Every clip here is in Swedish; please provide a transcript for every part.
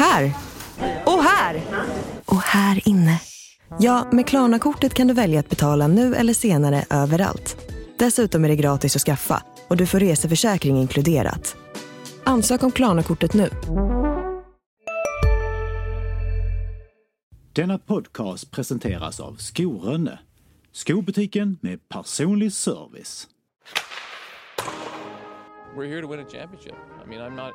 Här! Och här! Och här inne. Ja, med Klarna-kortet kan du välja att betala nu eller senare överallt. Dessutom är det gratis att skaffa och du får reseförsäkring inkluderat. Ansök om Klarna-kortet nu. Denna podcast presenteras av Skorönne. Skobutiken med personlig service. We're here to win a championship. I mean, I'm not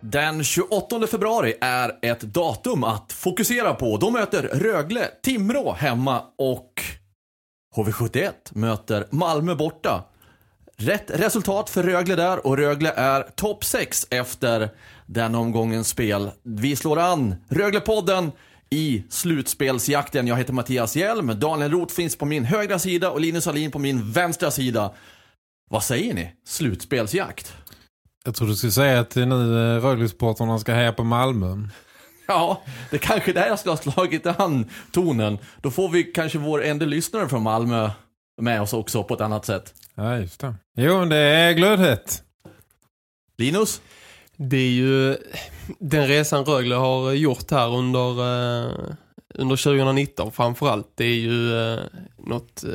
Den 28 februari är ett datum att fokusera på. Då möter Rögle Timrå hemma och HV71 möter Malmö borta. Rätt resultat för Rögle där och Rögle är topp 6 efter den omgångens spel. Vi slår an Röglepodden i slutspelsjakten. Jag heter Mattias Hjelm, Daniel Roth finns på min högra sida och Linus Alin på min vänstra sida. Vad säger ni? Slutspelsjakt? Jag tror du skulle säga att nu eh, Rögle-supportrarna ska heja på Malmö. Ja, det kanske är där jag ska ha slagit an tonen. Då får vi kanske vår enda lyssnare från Malmö med oss också på ett annat sätt. Ja, just det. Jo, det är glödhett. Linus? Det är ju den resan Rögle har gjort här under, eh, under 2019 framförallt. Det är ju eh, något eh,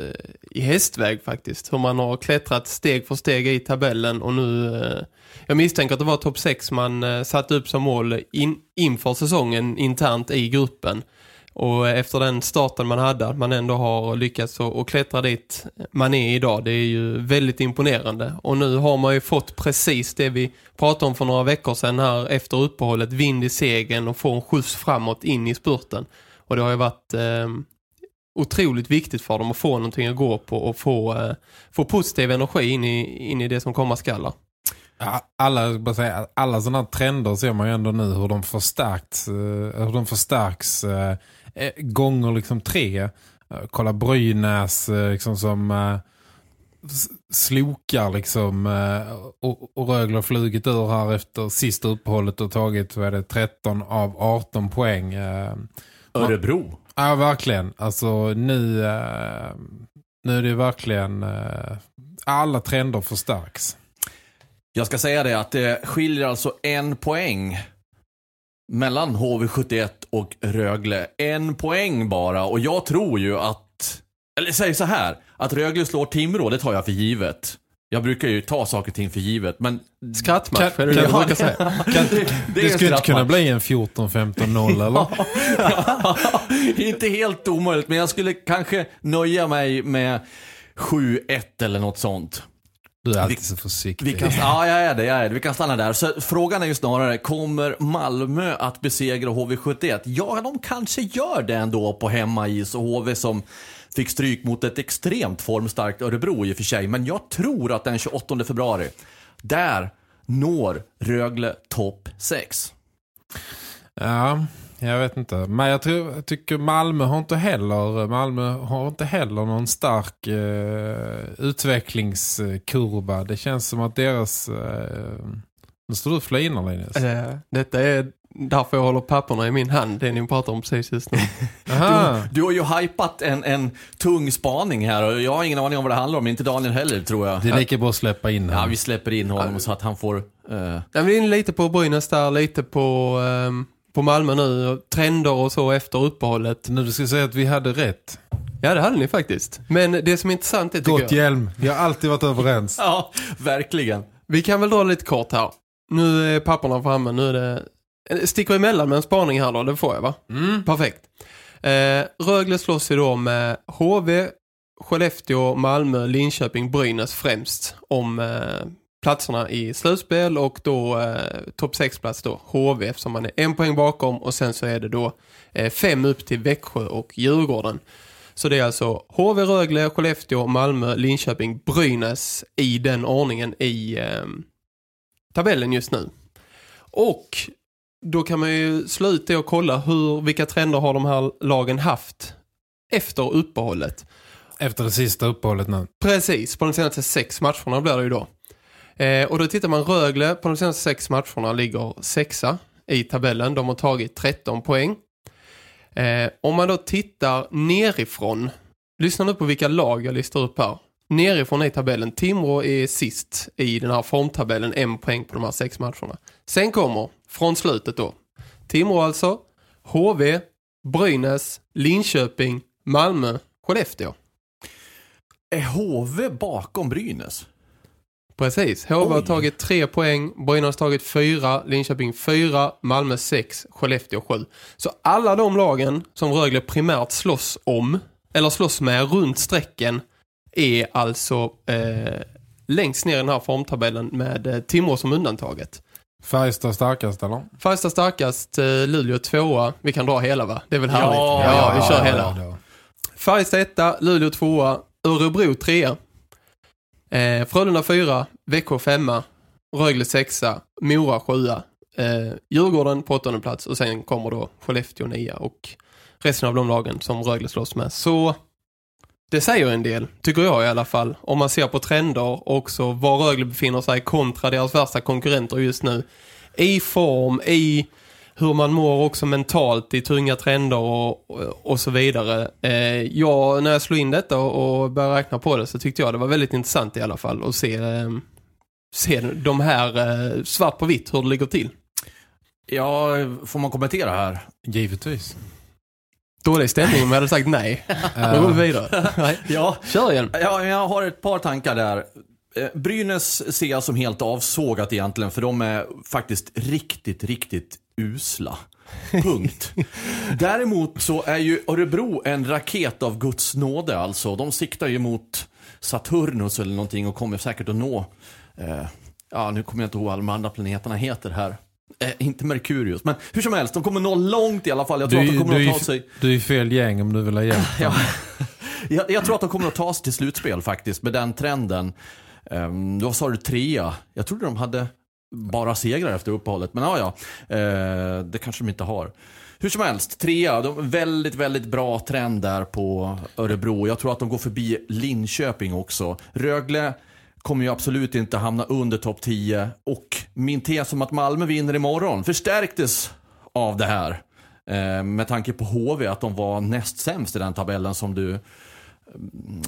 i hästväg faktiskt. Hur man har klättrat steg för steg i tabellen och nu... Eh, jag misstänker att det var topp 6 man eh, satte upp som mål in, inför säsongen internt i gruppen. Och efter den starten man hade, att man ändå har lyckats att, klättra dit man är idag. Det är ju väldigt imponerande. Och nu har man ju fått precis det vi pratade om för några veckor sedan här efter uppehållet. Vind i segern och få en skjuts framåt in i spurten. Och det har ju varit eh, otroligt viktigt för dem att få någonting att gå på och få, eh, få positiv energi in i, in i det som kommer skalla. Alla, bara säga, alla sådana här trender ser man ju ändå nu hur de förstärks, eh, hur de förstärks eh, eh gånger liksom tre. Eh, kolla Brynäs liksom som eh, slokar liksom eh, och, och Rögle har flugit ur här efter sista uppehållet och tagit vad är det, 13 av 18 poäng. Örebro. Ja, verkligen. Alltså nu, eh, nu är det verkligen eh, alla trender förstärks. Jag ska säga det att det skiljer alltså en poäng mellan HV71 och Rögle. En poäng bara. Och jag tror ju att, eller säg så här, att Rögle slår Timrå, det tar jag för givet. Jag brukar ju ta saker och ting för givet, men... Skrattmatch, Kan- är det det kan- du brukar säga? Kan, Det det skulle inte kunna bli en 14-15-0 eller? inte helt omöjligt, men jag skulle kanske nöja mig med 7-1 eller något sånt. Du är alltid så försiktig. Vi kan, ja, jag är det, jag är det. Vi kan stanna där. Så frågan är ju snarare, kommer Malmö att besegra HV71? Ja, de kanske gör det ändå på hemmais och HV som fick stryk mot ett extremt formstarkt Örebro i och för sig. Men jag tror att den 28 februari, där når Rögle topp 6. Ja, jag vet inte. Men jag, tror, jag tycker Malmö har inte heller Malmö har inte heller någon stark eh, utvecklingskurva. Det känns som att deras... Eh, nu står du och flinar, Linus. Eh, Detta är därför jag håller papperna i min hand, det ni pratar om precis just nu. Aha. Du har ju hypat en, en tung spaning här och jag har ingen aning om vad det handlar om. Inte Daniel heller, tror jag. Det är lika bra att släppa in Ja, här. vi släpper in honom så att han får... eh, Ja, men vi är inne lite på Brynäs där, lite på, ehm, på Malmö nu. Trender och så efter uppehållet. Nu du ska säga att vi hade rätt. Ja, det hade ni faktiskt. Men det som är intressant är Gott jag... hjälm. Vi har alltid varit överens. Ja, verkligen. Vi kan väl dra lite kort här. Nu är papperna framme, nu är det... eh, Sticker emellan med en spaning här då, det får jag va? Mm. Perfekt. Eh, Rögle slåss ju då med HV, Skellefteå, Malmö, Linköping, Brynäs främst om eh, platserna i slutspel och då eh, topp 6-plats då HV eftersom man är en poäng bakom och sen så är det då eh, fem upp till Växjö och Djurgården. Så det är alltså HV, Rögle, Skellefteå, Malmö, Linköping, Brynäs i den ordningen i eh, tabellen just nu. Och då kan man ju slå ut det och kolla hur, vilka trender har de här lagen haft efter uppehållet. Efter det sista uppehållet nu. Precis, på de senaste sex matcherna blir det ju då. Eh, och då tittar man Rögle på de senaste sex matcherna ligger sexa i tabellen. De har tagit 13 poäng. Eh, om man då tittar nerifrån, lyssna nu på vilka lag jag listar upp här. Nerifrån i tabellen, Timrå är sist i den här formtabellen, en poäng på de här sex matcherna. Sen kommer, från slutet då, Timrå alltså, HV, Brynäs, Linköping, Malmö, Skellefteå. Är HV bakom Brynäs? Precis. HV har Oj. tagit tre poäng, Brynäs har tagit fyra, Linköping fyra, Malmö sex, Skellefteå sju. Så alla de lagen som Rögle primärt slåss om, eller slåss med runt strecken, är alltså eh, längst ner i den här formtabellen med eh, Timrå som undantaget. Färjestad starkast eller? Färjestad starkast, eh, Luleå tvåa. Vi kan dra hela va? Det är väl härligt? Ja, ja, ja, vi kör hela. Ja. Färjestad etta, Luleå tvåa, Örebro trea. Eh, Frölunda fyra, Växjö femma, Rögle sexa, Mora sjua, eh, Djurgården på åttonde plats och sen kommer då Skellefteå nia och resten av de lagen som Rögle slåss med. Så det säger en del, tycker jag i alla fall, om man ser på trender och också var Rögle befinner sig kontra deras värsta konkurrenter just nu. I form, i hur man mår också mentalt i tunga trender och, och så vidare. Eh, ja, när jag slog in detta och, och började räkna på det så tyckte jag det var väldigt intressant i alla fall att se, eh, se de här eh, svart på vitt hur det ligger till. Ja, får man kommentera här? Givetvis. Dålig stämning om jag hade sagt nej. Nu går vi vidare. Nej. Ja, Kör igen. Ja, jag har ett par tankar där. Eh, Brynäs ser jag som helt avsågat egentligen, för de är faktiskt riktigt, riktigt usla. Punkt. Däremot så är ju Örebro en raket av Guds nåde alltså. De siktar ju mot Saturnus eller någonting och kommer säkert att nå, eh, ja nu kommer jag inte ihåg vad de andra planeterna heter här. Eh, inte Merkurius, men hur som helst, de kommer nå långt i alla fall. Jag tror Du, att de kommer att ta sig... du är fel gäng om du vill ha hjälp. Ja. jag, jag tror att de kommer att ta sig till slutspel faktiskt med den trenden. Um, då sa du trea. Jag trodde de hade bara segrar efter uppehållet. Men ja, ja. Eh, det kanske de inte har. Hur som helst, trea. De, väldigt, väldigt bra trend där på Örebro. Jag tror att de går förbi Linköping också. Rögle kommer ju absolut inte hamna under topp 10. Och min tes om att Malmö vinner imorgon förstärktes av det här. Eh, med tanke på HV, att de var näst sämst i den tabellen som du mm,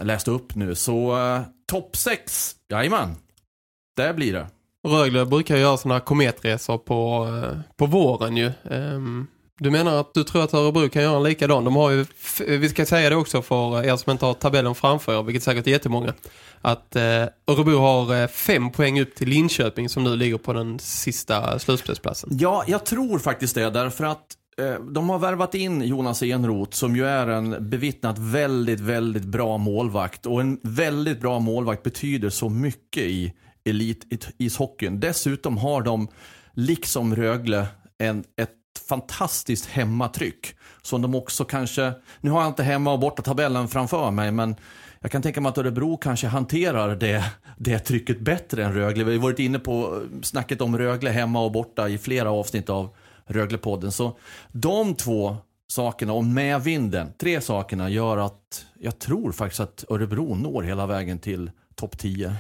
läste upp nu. Så eh, topp 6, jajamän. Där blir det. Rögle brukar göra sådana kometresor på, eh, på våren ju. Ehm, du menar att du tror att Örebro kan göra en likadan? De har ju, vi ska säga det också för eh, er som inte har tabellen framför er, vilket säkert är jättemånga. Att eh, Örebro har eh, fem poäng upp till Linköping som nu ligger på den sista slutspelsplatsen. Ja, jag tror faktiskt det. Därför att eh, de har värvat in Jonas Enroth som ju är en bevittnat väldigt, väldigt bra målvakt. Och en väldigt bra målvakt betyder så mycket i elitishockeyn. Dessutom har de, liksom Rögle, en, ett fantastiskt hemmatryck. Som de också kanske, nu har jag inte hemma och borta tabellen framför mig, men jag kan tänka mig att Örebro kanske hanterar det, det trycket bättre än Rögle. Vi har varit inne på snacket om Rögle hemma och borta i flera avsnitt av Röglepodden. Så de två sakerna och medvinden, tre sakerna gör att jag tror faktiskt att Örebro når hela vägen till topp 10.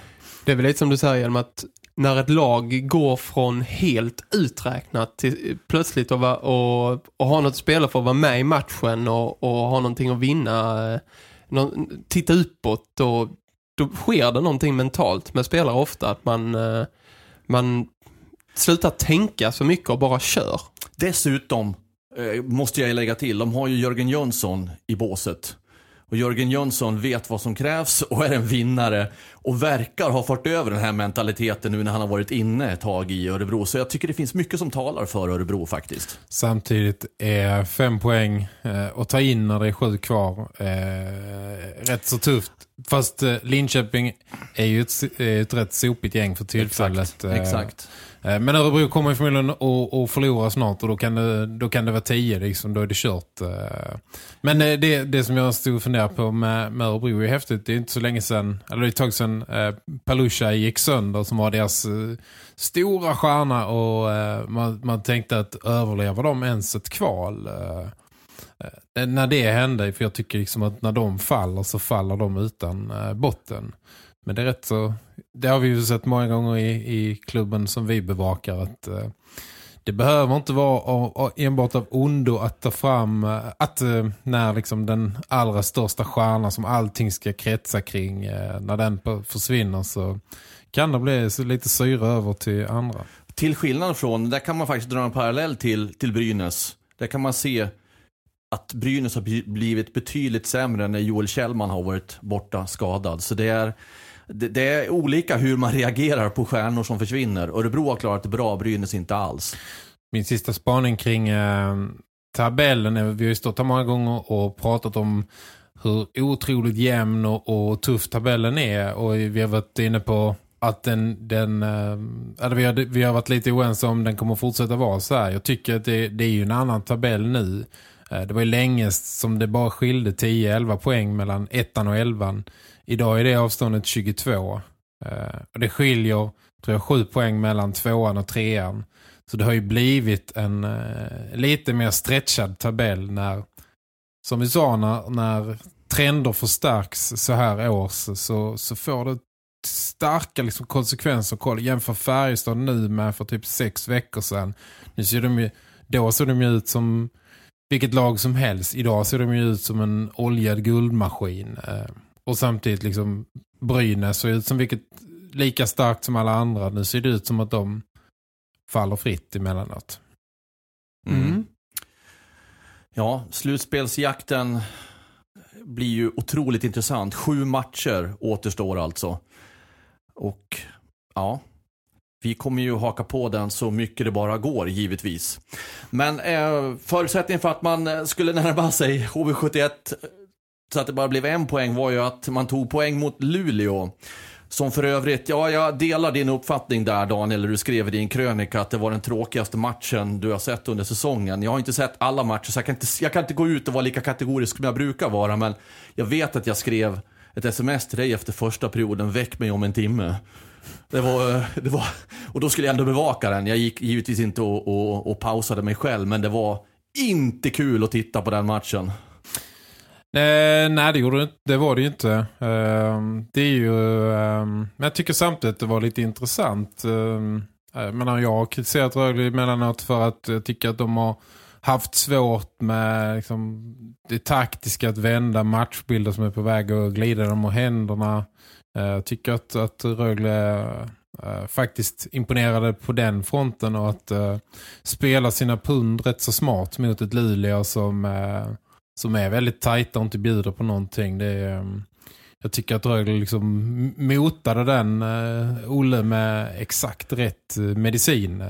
Det är väl lite som du säger genom att när ett lag går från helt uträknat till plötsligt att och, och ha något att spela för att vara med i matchen och, och ha någonting att vinna, eh, någon, titta uppåt och då sker det någonting mentalt med spelare ofta att man, eh, man slutar tänka så mycket och bara kör. Dessutom eh, måste jag lägga till, de har ju Jörgen Jönsson i båset. Och Jörgen Jönsson vet vad som krävs och är en vinnare. Och verkar ha fått över den här mentaliteten nu när han har varit inne ett tag i Örebro. Så jag tycker det finns mycket som talar för Örebro faktiskt. Samtidigt är fem poäng eh, att ta in när det är sju kvar eh, rätt så tufft. Fast eh, Linköping är ju ett, ett rätt sopigt gäng för tillfället. Exakt, exakt. Eh, men Örebro kommer ju förmodligen att, att förlora snart och då kan det, då kan det vara tio liksom, då är det kört. Eh. Men eh, det, det som jag stod och funderade på med, med Örebro är häftigt. Det är inte så länge sedan, eller det är ett tag sedan Palusha gick sönder som var deras stora stjärna och man, man tänkte att överlever de ens ett kval? När det hände, för jag tycker liksom att när de faller så faller de utan botten. Men det är rätt så, det har vi ju sett många gånger i, i klubben som vi bevakar att eh, det behöver inte vara enbart av ondo att ta fram eh, att eh, när liksom den allra största stjärnan som allting ska kretsa kring, eh, när den försvinner så kan det bli lite syre över till andra. Till skillnad från, där kan man faktiskt dra en parallell till, till Brynäs. Där kan man se att Brynäs har blivit betydligt sämre när Joel Kjellman har varit borta skadad. Så det är, det, det är olika hur man reagerar på stjärnor som försvinner. Örebro har klarat det bra, Brynäs inte alls. Min sista spaning kring eh, tabellen är, vi har ju stått här många gånger och pratat om hur otroligt jämn och, och tuff tabellen är och vi har varit inne på att den, den eh, vi, har, vi har varit lite oense om den kommer fortsätta vara så här. Jag tycker att det, det är ju en annan tabell nu. Eh, det var ju länge som det bara skilde 10-11 poäng mellan ettan och elvan. Idag är det avståndet 22. Eh, och det skiljer tror jag 7 poäng mellan tvåan och trean. Så det har ju blivit en eh, lite mer stretchad tabell när, som vi sa, när, när trender förstärks så här års så, så får det starka liksom, konsekvenser. Kolla, jämför Färjestad nu med för typ sex veckor sedan. Nu ser de ju, då såg de ju ut som vilket lag som helst. Idag ser de ju ut som en oljad guldmaskin. Eh, och samtidigt liksom Brynäs ser ut som vilket lika starkt som alla andra. Nu ser det ut som att de faller fritt emellanåt. Mm. Ja, slutspelsjakten blir ju otroligt intressant. Sju matcher återstår alltså. Och ja, vi kommer ju haka på den så mycket det bara går, givetvis. Men eh, förutsättningen för att man skulle närma sig HV71 så att det bara blev en poäng var ju att man tog poäng mot Luleå. Som för övrigt, ja jag delar din uppfattning där Daniel, du skrev i din krönika att det var den tråkigaste matchen du har sett under säsongen. Jag har inte sett alla matcher så jag kan inte, jag kan inte gå ut och vara lika kategorisk som jag brukar vara, men jag vet att jag skrev ett sms till dig efter första perioden, väck mig om en timme. Det var, det var, och då skulle jag ändå bevaka den. Jag gick givetvis inte och, och, och pausade mig själv, men det var inte kul att titta på den matchen. Eh, nej, det, gjorde, det det var det ju inte. Eh, det är ju... Eh, men jag tycker samtidigt det var lite intressant. Eh, jag, menar, jag har kritiserat Rögle emellanåt för att jag tycker att de har haft svårt med liksom, det taktiska att vända matchbilder som är på väg att glida dem och händerna. Eh, Jag tycker att, att Rögle eh, faktiskt imponerade på den fronten och att eh, spela sina pund rätt så smart mot ett Luleå som, eh, som är väldigt tajta och inte bjuder på någonting. Det är, ehm, jag tycker att Rögle liksom motade den uh, Olle med exakt rätt eh, medicin.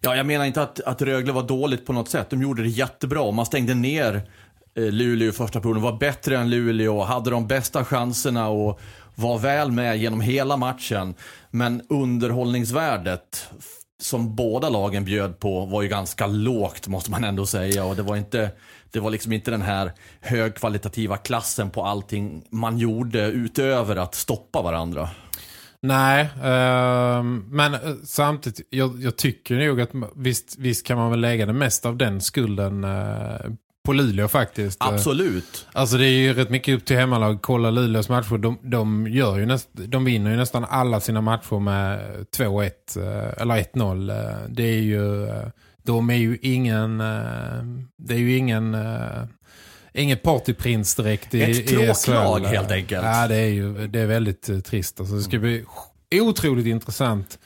Ja, jag menar inte att, att Rögle var dåligt på något sätt. De gjorde det jättebra. Man stängde ner eh, Luleå i första perioden. Var bättre än Luleå. Hade de bästa chanserna och var väl med genom hela matchen. Men underhållningsvärdet som båda lagen bjöd på var ju ganska lågt måste man ändå säga. Och det var inte, det var liksom inte den här högkvalitativa klassen på allting man gjorde utöver att stoppa varandra. Nej, ehm, eh, men samtidigt, jag, jag tycker nog att visst, visst kan man väl lägga det mesta av den skulden eh, på Luleå faktiskt. Absolut. Alltså det är ju rätt mycket upp till hemmalag. Kolla Luleås matcher. De, de, gör ju näst, de vinner ju nästan alla sina matcher med 2-1 eh, eller 1-0. Eh, Det är ju eh, de är ju ingen det är ju ingen inget partyprins direkt i, Ett tråklag, helt enkelt. Ja, det är ju det är väldigt trist. Alltså, det ska bli otroligt intressant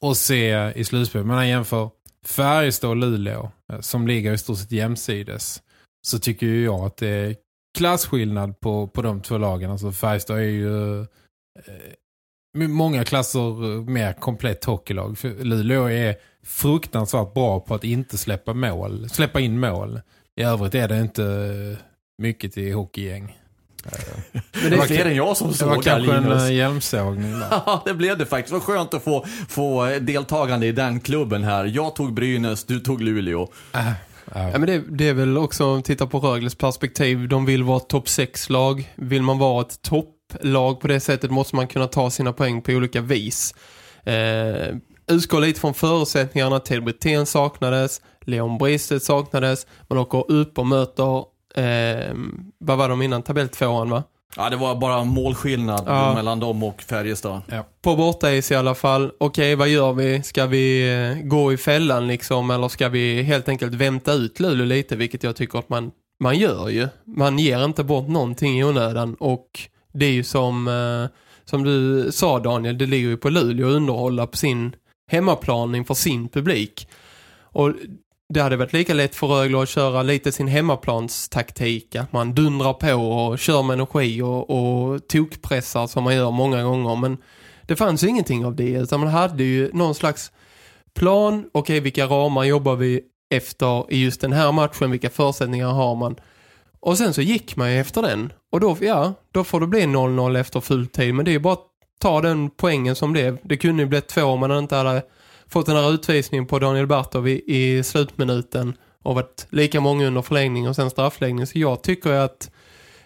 att se i slutspel. Men jag jämför Färjestad och Luleå som ligger i stort sett jämsides så tycker ju jag att det är klasskillnad på, på de två lagen. Alltså Färjestad är ju eh, många klasser eh, mer komplett hockeylag. För Luleå är fruktansvärt bra på att inte släppa mål, släppa in mål. I övrigt är det inte mycket till hockeygäng. Men det är fler än jag som Det var såg kanske en eh, hjälmsågning. Ja, det blev det faktiskt. Det var skönt att få, få deltagande i den klubben här. Jag tog Brynäs, du tog Luleå. Ja, men det, det är väl också om titta tittar på Rögles perspektiv. De vill vara topp 6-lag. Vill man vara ett topplag på det sättet måste man kunna ta sina poäng på olika vis. Eh, utgår lite från förutsättningarna. Ted Britten saknades. Leon Bristet saknades. Man åker upp och möter eh, vad var de innan? Tabell 2 va? Ja, det var bara målskillnad Ja. mellan dem och Färjestad. På bortais i alla fall. Okej, vad gör vi? Ska vi eh, gå i fällan liksom? Eller ska vi helt enkelt vänta ut Luleå lite? Vilket jag tycker att man, man gör ju. Man ger inte bort någonting i onödan. Och det är ju som, eh, som du sa Daniel, det ligger ju på Luleå att underhålla på sin hemmaplan inför sin publik. Och det hade varit lika lätt för Rögle att köra lite sin hemmaplanstaktik. Att man dundrar på och kör med energi och, och tokpressar som man gör många gånger. Men det fanns ju ingenting av det. Utan man hade ju någon slags plan. Okej, vilka ramar jobbar vi efter i just den här matchen? Vilka förutsättningar har man? Och sen så gick man ju efter den. Och då, ja, då får det bli 0-0 efter fulltid. Men det är ju bara att ta den poängen som det. Det kunde ju bli två om man inte hade fått den här utvisningen på Daniel Bartov i, i slutminuten och varit lika många under förlängning och sen straffläggning. Så jag tycker att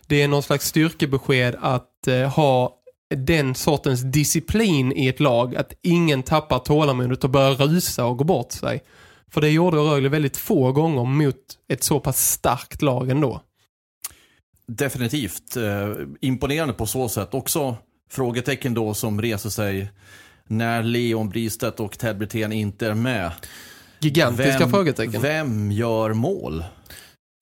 det är någon slags styrkebesked att eh, ha den sortens disciplin i ett lag. Att ingen tappar tålamodet och börjar rusa och gå bort sig. För det gjorde Rögle väldigt få gånger mot ett så pass starkt lag ändå. Definitivt. Eh, imponerande på så sätt. Också frågetecken då som reser sig när Leon Bristedt och Ted Brithén inte är med. Gigantiska frågetecken. Vem gör mål?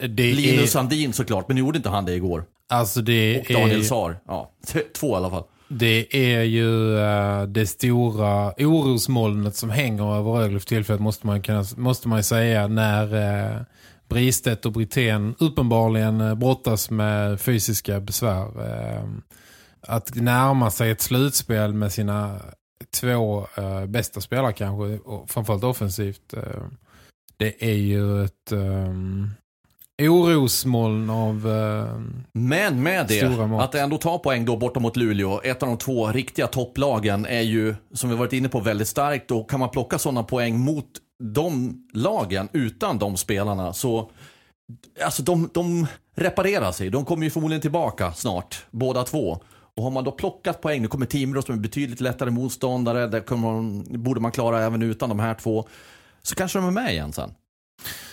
Det Linus är, Sandin såklart, men nu gjorde inte han det igår. alltså det Och Daniel är, Saar. Ja, två i alla fall. det är ju eh, det stora orosmolnet som hänger över Rögle för tillfället måste man, kunna, måste man säga när uh, Bristedt och Brithén uppenbarligen uh, brottas med fysiska besvär. Eh, att närma sig ett slutspel med sina två eh, bästa spelare kanske, och framförallt offensivt. eh, det är ju ett um, orosmoln av eh, Men med det, att ändå ta poäng då borta mot Luleå, ett av de två riktiga topplagen är ju, som vi varit inne på, väldigt starkt. Och kan man plocka sådana poäng mot de lagen utan de spelarna så, alltså de, de reparerar sig. De kommer ju förmodligen tillbaka snart, båda två. Och har man då plockat poäng, nu kommer Timrå som är betydligt lättare motståndare, där kommer man, borde man klara även utan de här två. Så kanske de är med igen sen.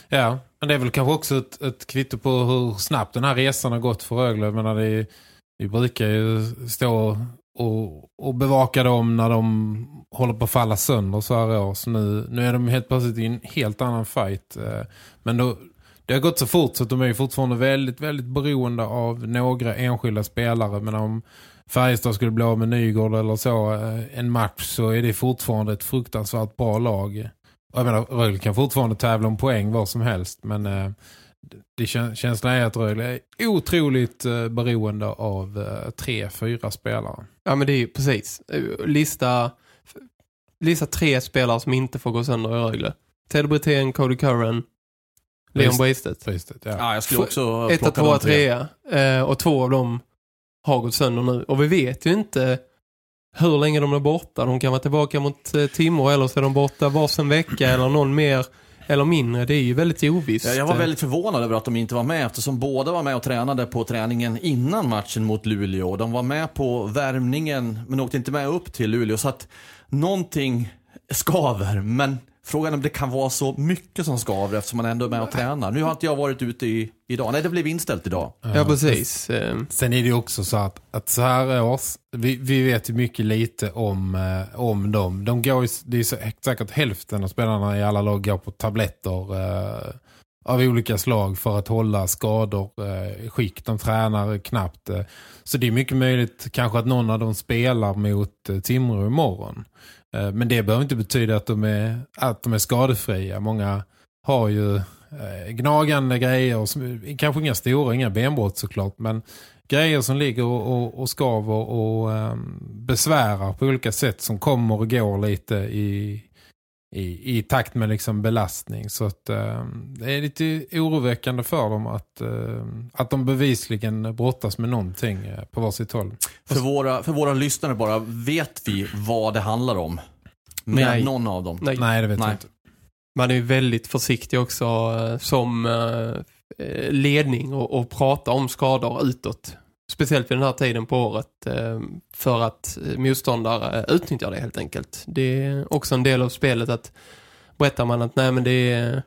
Ja, men det är väl kanske också ett, ett kvitto på hur snabbt den här resan har gått för Rögle. Men det, vi brukar ju stå och, och bevaka dem när de håller på att falla sönder så här år. Så nu, nu är de helt plötsligt i en helt annan fight. Eh, men då, det har gått så fort så att de är fortfarande väldigt, väldigt beroende av några enskilda spelare. Men om Färjestad skulle bli av med Nygård eller så eh, en match så är det fortfarande ett fruktansvärt bra lag. Jag menar, Rögle kan fortfarande tävla om poäng vad som helst. Men eh, det kän känslan är att Rögle är otroligt eh, beroende av eh, tre, fyra spelare. Ja men det är ju precis. Lista, lista tre spelare som inte får gå sönder i Rögle. Ted Brithén, Cody Curran, Leon. Bristet. Visst, ja. Ja, jag skulle också plocka tvåa, de tre. och två av dem har gått sönder nu. Och vi vet ju inte hur länge de är borta. De kan vara tillbaka mot eh, Timrå eller så är de borta varsin vecka eller någon mer eller mindre. Det är ju väldigt ovisst. Jag var väldigt förvånad över att de inte var med eftersom båda var med och tränade på träningen innan matchen mot Luleå. De var med på värmningen men åkte inte med upp till Luleå så att någonting skaver. Men frågan är om det kan vara så mycket som skaver eftersom man ändå är med och tränar. Nu har inte jag varit ute i, idag. Nej, det blev inställt idag. Ja, precis. Eh, Sen är det också så att, att så här års, vi, vi vet ju mycket lite om, eh, om dem. De går ju, det är så, säkert hälften av spelarna i alla lag går på tabletter eh, av olika slag för att hålla skador eh, skick. De tränar knappt. Eh. Så det är mycket möjligt kanske att någon av dem spelar mot eh, Timrå imorgon. Eh, men det behöver inte betyda att de är, att de är skadefria. Många har ju eh, gnagande grejer, som, kanske inga stora, inga benbrott såklart, men grejer som ligger och, och, och skaver och um, besvärar på olika sätt som kommer och går lite i, i, i takt med liksom belastning. Så att eh, det är lite oroväckande för dem att, eh, att de bevisligen brottas med någonting eh, på varsitt håll. För våra, för våra lyssnare bara, vet vi vad det handlar om? Med Nej. någon av dem? Nej. Nej, det vet Nej. jag inte. Man är ju väldigt försiktig också eh, som eh, ledning och, och prata om skador utåt. Speciellt vid den här tiden på året eh, för att eh, motståndare eh, utnyttjar det helt enkelt. Det är också en del av spelet att berättar man att nej men det är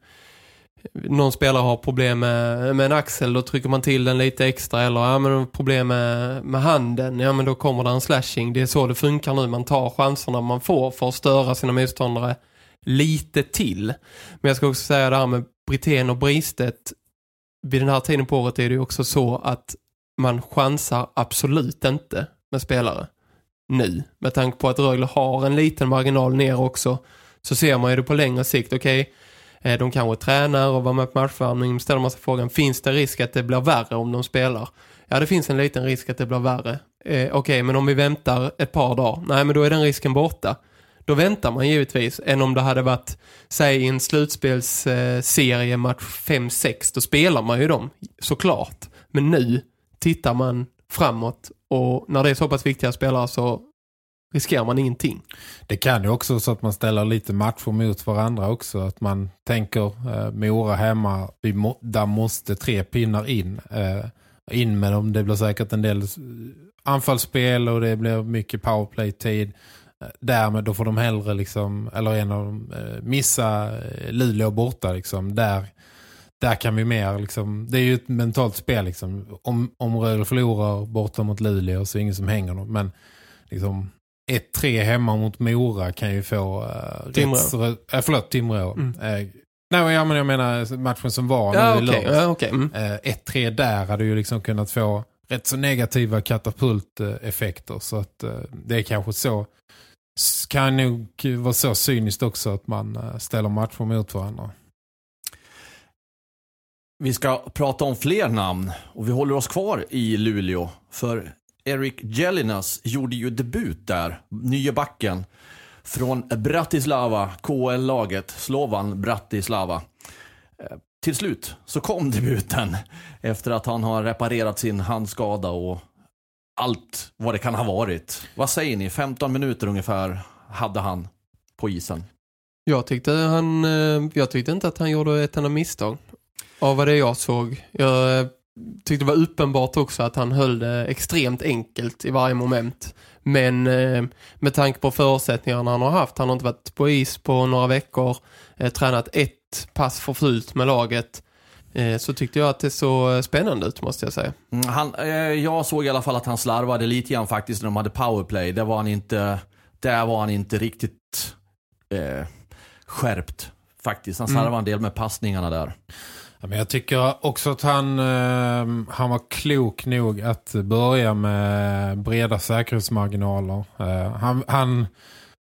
någon spelare har problem med, med en axel då trycker man till den lite extra eller ja men problem med, med handen ja men då kommer det en slashing. Det är så det funkar nu. Man tar chanserna man får för att störa sina motståndare lite till. Men jag ska också säga det här med Britten och Bristet vid den här tiden på året är det ju också så att man chansar absolut inte med spelare nu. Med tanke på att Rögle har en liten marginal ner också så ser man ju det på längre sikt. Okej, okay, de kanske tränar och var med på matchvärmning. Ställer man sig frågan, finns det risk att det blir värre om de spelar? Ja, det finns en liten risk att det blir värre. Eh, Okej, men om vi väntar ett par dagar, nej men då är den risken borta. Då väntar man givetvis än om det hade varit, säg i en slutspelsserie match 5-6, då spelar man ju dem, såklart. Men nu tittar man framåt och när det är så pass viktiga spelare så riskerar man ingenting. Det kan ju också så att man ställer lite matcher mot varandra också. Att man tänker eh, Mora hemma, vi må, där måste tre pinnar in. Eh, in med dem. Det blir säkert en del eh, anfallsspel och det blir mycket powerplay-tid. Eh, därmed då får de hellre liksom, eller en av dem, eh, missa Luleå borta liksom. Där, där kan vi mer liksom, det är ju ett mentalt spel liksom. Om, om Rögle förlorar borta mot Luleå så är det ingen som hänger dem. Men liksom 1-3 hemma mot Mora kan ju få uh, Timrå. rätt, äh, förlåt, Timrå. Mm. Eh, nej, ja, men jag menar matchen som var Ja, nu lördags. Ja, okej. Mm. Eh, 1-3 där hade ju liksom kunnat få rätt så negativa katapulteffekter. Så att eh, det är kanske så kan nog vara så cyniskt också att man eh, ställer matcher mot varandra. Vi ska prata om fler namn och vi håller oss kvar i Luleå. För Eric Jelinas gjorde ju debut där, nya backen. Från Bratislava, KL-laget, Slovan Bratislava. Eh, till slut så kom debuten efter att han har reparerat sin handskada och allt vad det kan ha varit. Vad säger ni? 15 minuter ungefär hade han på isen. Jag tyckte han eh, jag tyckte inte att han gjorde ett enda misstag av vad det jag såg. Jag eh, tyckte det var uppenbart också att han höll det extremt enkelt i varje moment. Men eh, med tanke på förutsättningarna han har haft, han har inte varit på is på några veckor, eh, tränat ett pass för fullt med laget, så tyckte jag att det såg spännande ut måste jag säga. Mm, Han, eh, jag såg i alla fall att han slarvade lite grann faktiskt när de hade powerplay. Där var han inte, där var han inte riktigt eh, skärpt faktiskt. Han slarvade en del med passningarna där. Ja, men jag tycker också att han, eh, han var klok nog att börja med breda säkerhetsmarginaler. Eh, han, han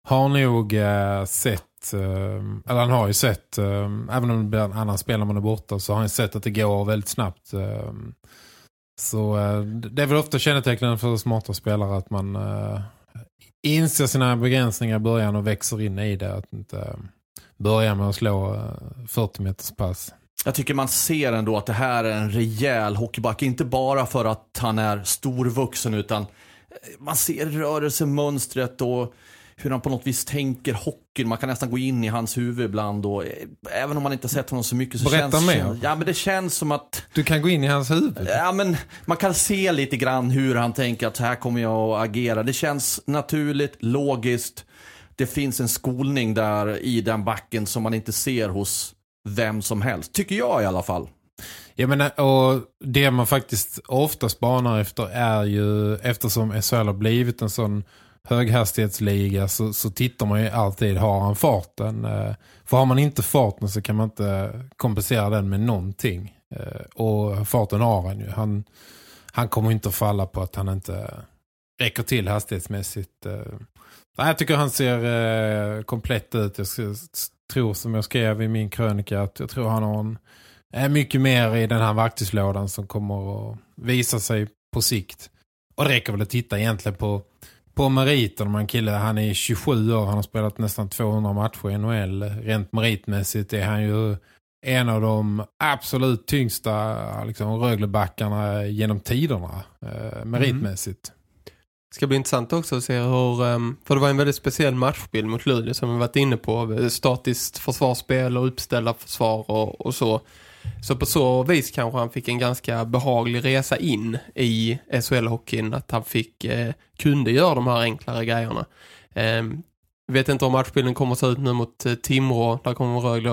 har nog eh, sett, eh, eller han har ju sett, eh, även om det blir en annan spelare man är borta så har han sett att det går väldigt snabbt. Eh, så eh, det är väl ofta kännetecknande för smarta spelare att man eh, inser sina begränsningar i början och växer in i det. Att inte ehm, börja med att slå eh, 40 meters pass. Jag tycker man ser ändå att det här är en rejäl hockeyback. Inte bara för att han är storvuxen utan eh, man ser rörelsemönstret och hur han på något vis tänker hockeyn. Man kan nästan gå in i hans huvud ibland. Och, eh, även om man inte sett honom så mycket så Berätta känns mer. Ja, men det känns som att Du kan gå in i hans huvud. Ja, men man kan se lite grann hur han tänker att så här kommer jag att agera. Det känns naturligt, logiskt. Det finns en skolning där i den backen som man inte ser hos vem som helst. Tycker jag i alla fall. Jag menar, och det man faktiskt ofta spanar efter är ju, eftersom SHL har blivit en sån höghastighetsliga så, så tittar man ju alltid, har han farten? Eh, för har man inte farten så kan man inte kompensera den med någonting. Eh, och farten har han ju. Han, han kommer inte att falla på att han inte räcker till hastighetsmässigt. Eh, nej, jag tycker han ser komplett ut. Jag tror som jag skrev i min krönika att jag tror han har en är mycket mer i den här verktygslådan som kommer att visa sig på sikt. Och det räcker väl att titta egentligen på, på meriten om en kille, han är 27 år, han har spelat nästan 200 matcher i NHL. Rent meritmässigt är han ju en av de absolut tyngsta liksom, Röglebackarna genom tiderna eh, meritmässigt. Det ska bli intressant också att se hur, ehm, för det var en väldigt speciell matchbild mot Luleå som vi varit inne på, statiskt försvarsspel och uppställda försvar och, och så. Så på så vis kanske han fick en ganska behaglig resa in i SHL-hockeyn, att han fick, eh, kunde göra de här enklare grejerna. Eh, vet inte om matchbilden kommer att se ut nu mot eh, Timrå, där kommer Rögle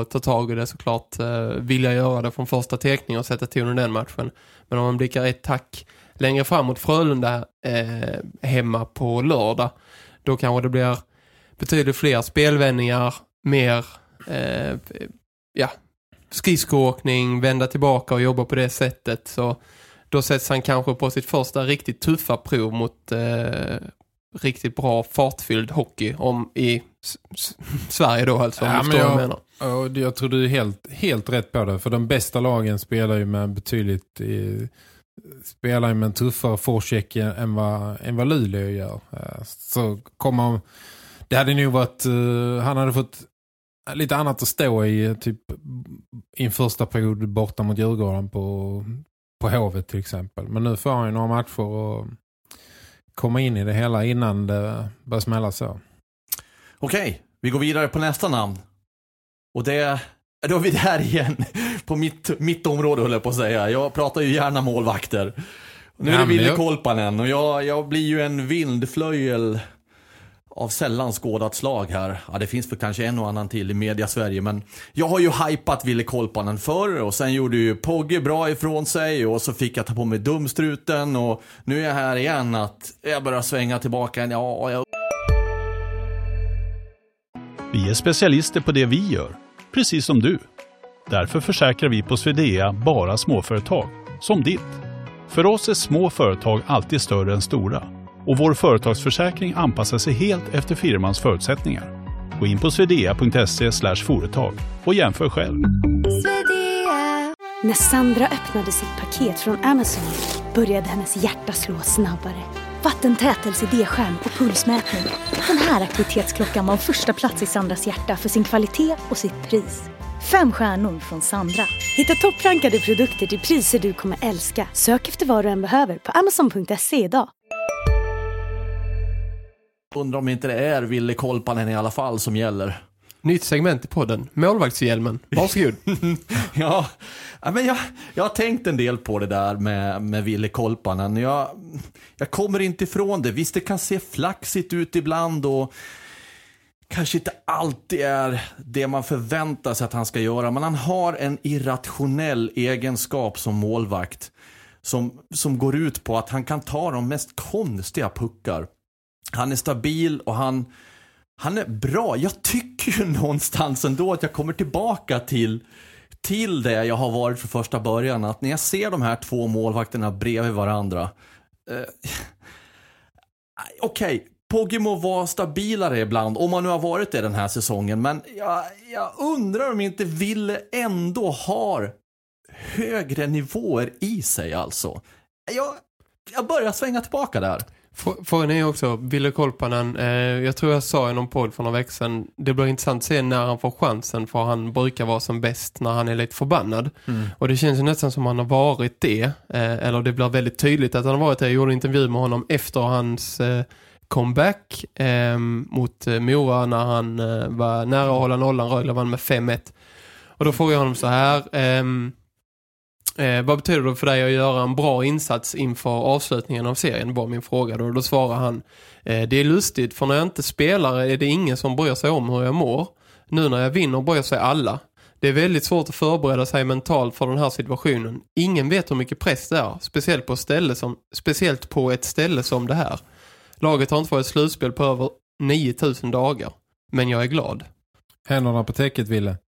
att ta tag i det såklart. Eh, vilja göra det från första teckning och sätta tonen i den matchen. Men om man blickar ett tack längre fram mot Frölunda eh, hemma på lördag, då kanske det blir betydligt fler spelvändningar, mer eh, ja, skridskoåkning, vända tillbaka och jobba på det sättet. Så då sätts han kanske på sitt första riktigt tuffa prov mot eh, riktigt bra fartfylld hockey om i Sverige då alltså. Ja, men jag, menar. jag tror du är helt, helt rätt på det. För de bästa lagen spelar ju med betydligt eh, spelar ju med en tuffare forecheck än vad, än vad Luleå gör. Eh, så kommer det hade nog varit eh, han hade fått lite annat att stå i eh, typ i en första period borta mot Djurgården på, på Hovet till exempel. Men nu får han ju några matcher och komma in i det hela innan det börjar smälla så. Okej, vi går vidare på nästa namn. Och det, då är vi där igen. På mitt, mitt område höll jag på att säga. Jag pratar ju gärna målvakter. Nu är det Ville jag- Kolpanen och jag, jag blir ju en vindflöjel av sällan skådat slag här. Ja, det finns för kanske en och annan till i media Sverige, men jag har ju hypat Ville Kolpanen förr och sen gjorde ju Pogge bra ifrån sig och så fick jag ta på mig dumstruten och nu är jag här igen att jag börjar svänga tillbaka. Ja, jag Vi är specialister på det vi gör, precis som du. Därför försäkrar vi på Swedea bara småföretag, som ditt. För oss är små företag alltid större än stora och vår företagsförsäkring anpassar sig helt efter firmans förutsättningar. Gå in på swedea.se företag och jämför själv. När Sandra öppnade sitt paket från Amazon började hennes hjärta slå snabbare. Vattentätelse D-skärm och pulsmätning. Den här aktivitetsklockan var första plats i Sandras hjärta för sin kvalitet och sitt pris. Fem stjärnor från Sandra. Hitta topprankade produkter till priser du kommer älska. Sök efter vad du än behöver på amazon.se idag. undrar om inte det är Ville Kolpanen i alla fall som gäller. Nytt segment i podden. Målvaktshjälmen. Varsågod. Ja, ja, men jag, jag har tänkt en del på det där med, med Ville Kolpanen. Jag, jag kommer inte ifrån det. Visst, det kan se flaxigt ut ibland och kanske inte alltid är det man förväntar sig att han ska göra. Men han har en irrationell egenskap som målvakt som, som går ut på att han kan ta de mest konstiga puckar. Han är stabil och han, han är bra. Jag tycker ju någonstans ändå att jag kommer tillbaka till, till det jag har varit för första början. Att när jag ser de här två målvakterna bredvid varandra. Eh, Okej, Pogge må vara stabilare ibland, om han nu har varit det den här säsongen. Men jag, jag undrar om inte Ville ändå har högre nivåer i sig alltså. Jag, jag börjar svänga tillbaka där. Frå- Frågan är också, Ville Kolpanen, eh, jag tror jag sa i någon podd för några veckor sedan, det blir intressant att se när han får chansen för han brukar vara som bäst när han är lite förbannad. Och det känns ju nästan som han har varit det, eh, eller det blir väldigt tydligt att han har varit det. Jag gjorde en intervju med honom efter hans eh, comeback eh, mot eh, Mora när han eh, var nära att hålla nollan, Rögle vann med 5-1. Och då frågade jag honom så här, ehm, Eh, vad betyder det för dig att göra en bra insats inför avslutningen av serien? var min fråga då. Då svarar han, eh, det är lustigt för när jag inte spelar är det ingen som bryr sig om hur jag mår. Nu när jag vinner bryr sig alla. Det är väldigt svårt att förbereda sig mentalt för den här situationen. Ingen vet hur mycket press det är, speciellt på, ställe som, speciellt på ett ställe som det här. Laget har inte fått ett slutspel på över 9000 dagar. Men jag är glad. Händerna på täcket, Ville.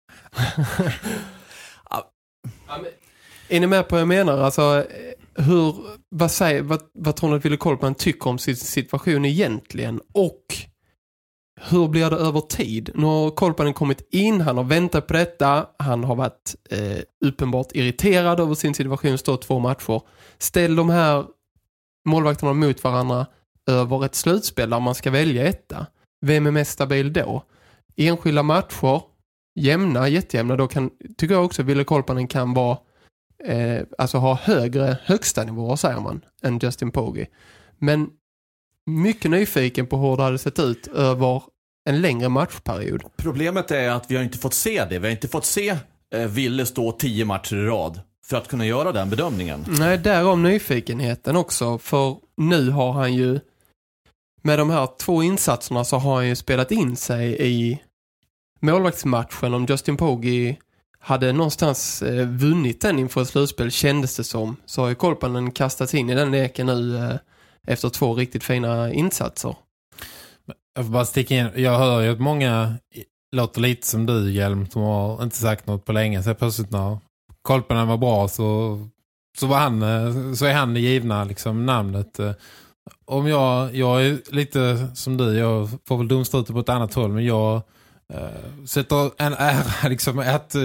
Är ni med på vad jag menar? Alltså, hur, vad, säger, vad, vad tror ni att Wille Kolpman tycker om sin situation egentligen? Och hur blir det över tid? Nu har Kolpanen kommit in, han har väntat på detta, han har varit eh, uppenbart irriterad över sin situation, stått två matcher. Ställ de här målvakterna mot varandra, över ett slutspel där man ska välja etta. Vem är mest stabil då? Enskilda matcher, jämna, jättejämna, då kan, tycker jag också Ville Kolpanen kan vara eh, alltså ha högre högsta nivåer säger man än Justin Pogge. Men mycket nyfiken på hur det hade sett ut över en längre matchperiod. Problemet är att vi har inte fått se det. Vi har inte fått se eh, Ville stå tio matcher i rad för att kunna göra den bedömningen. Nej, därom nyfikenheten också. För nu har han ju med de här två insatserna så har han ju spelat in sig i målvaktsmatchen om Justin Pogge hade någonstans eh, vunnit den inför ett slutspel kändes det som. Så har ju Kolpanen kastats in i den leken nu eh, efter två riktigt fina insatser. Jag får bara sticka in. Jag hör ju att många låter lite som du, Hjelm, som har inte sagt något på länge. Så plötsligt när Kolpanen var bra så, så, var han, eh, så är han det givna liksom, namnet. Eh. Om jag, jag är lite som du, jag får väl dumstruta på ett annat håll, men jag eh, sätter en ära liksom att eh,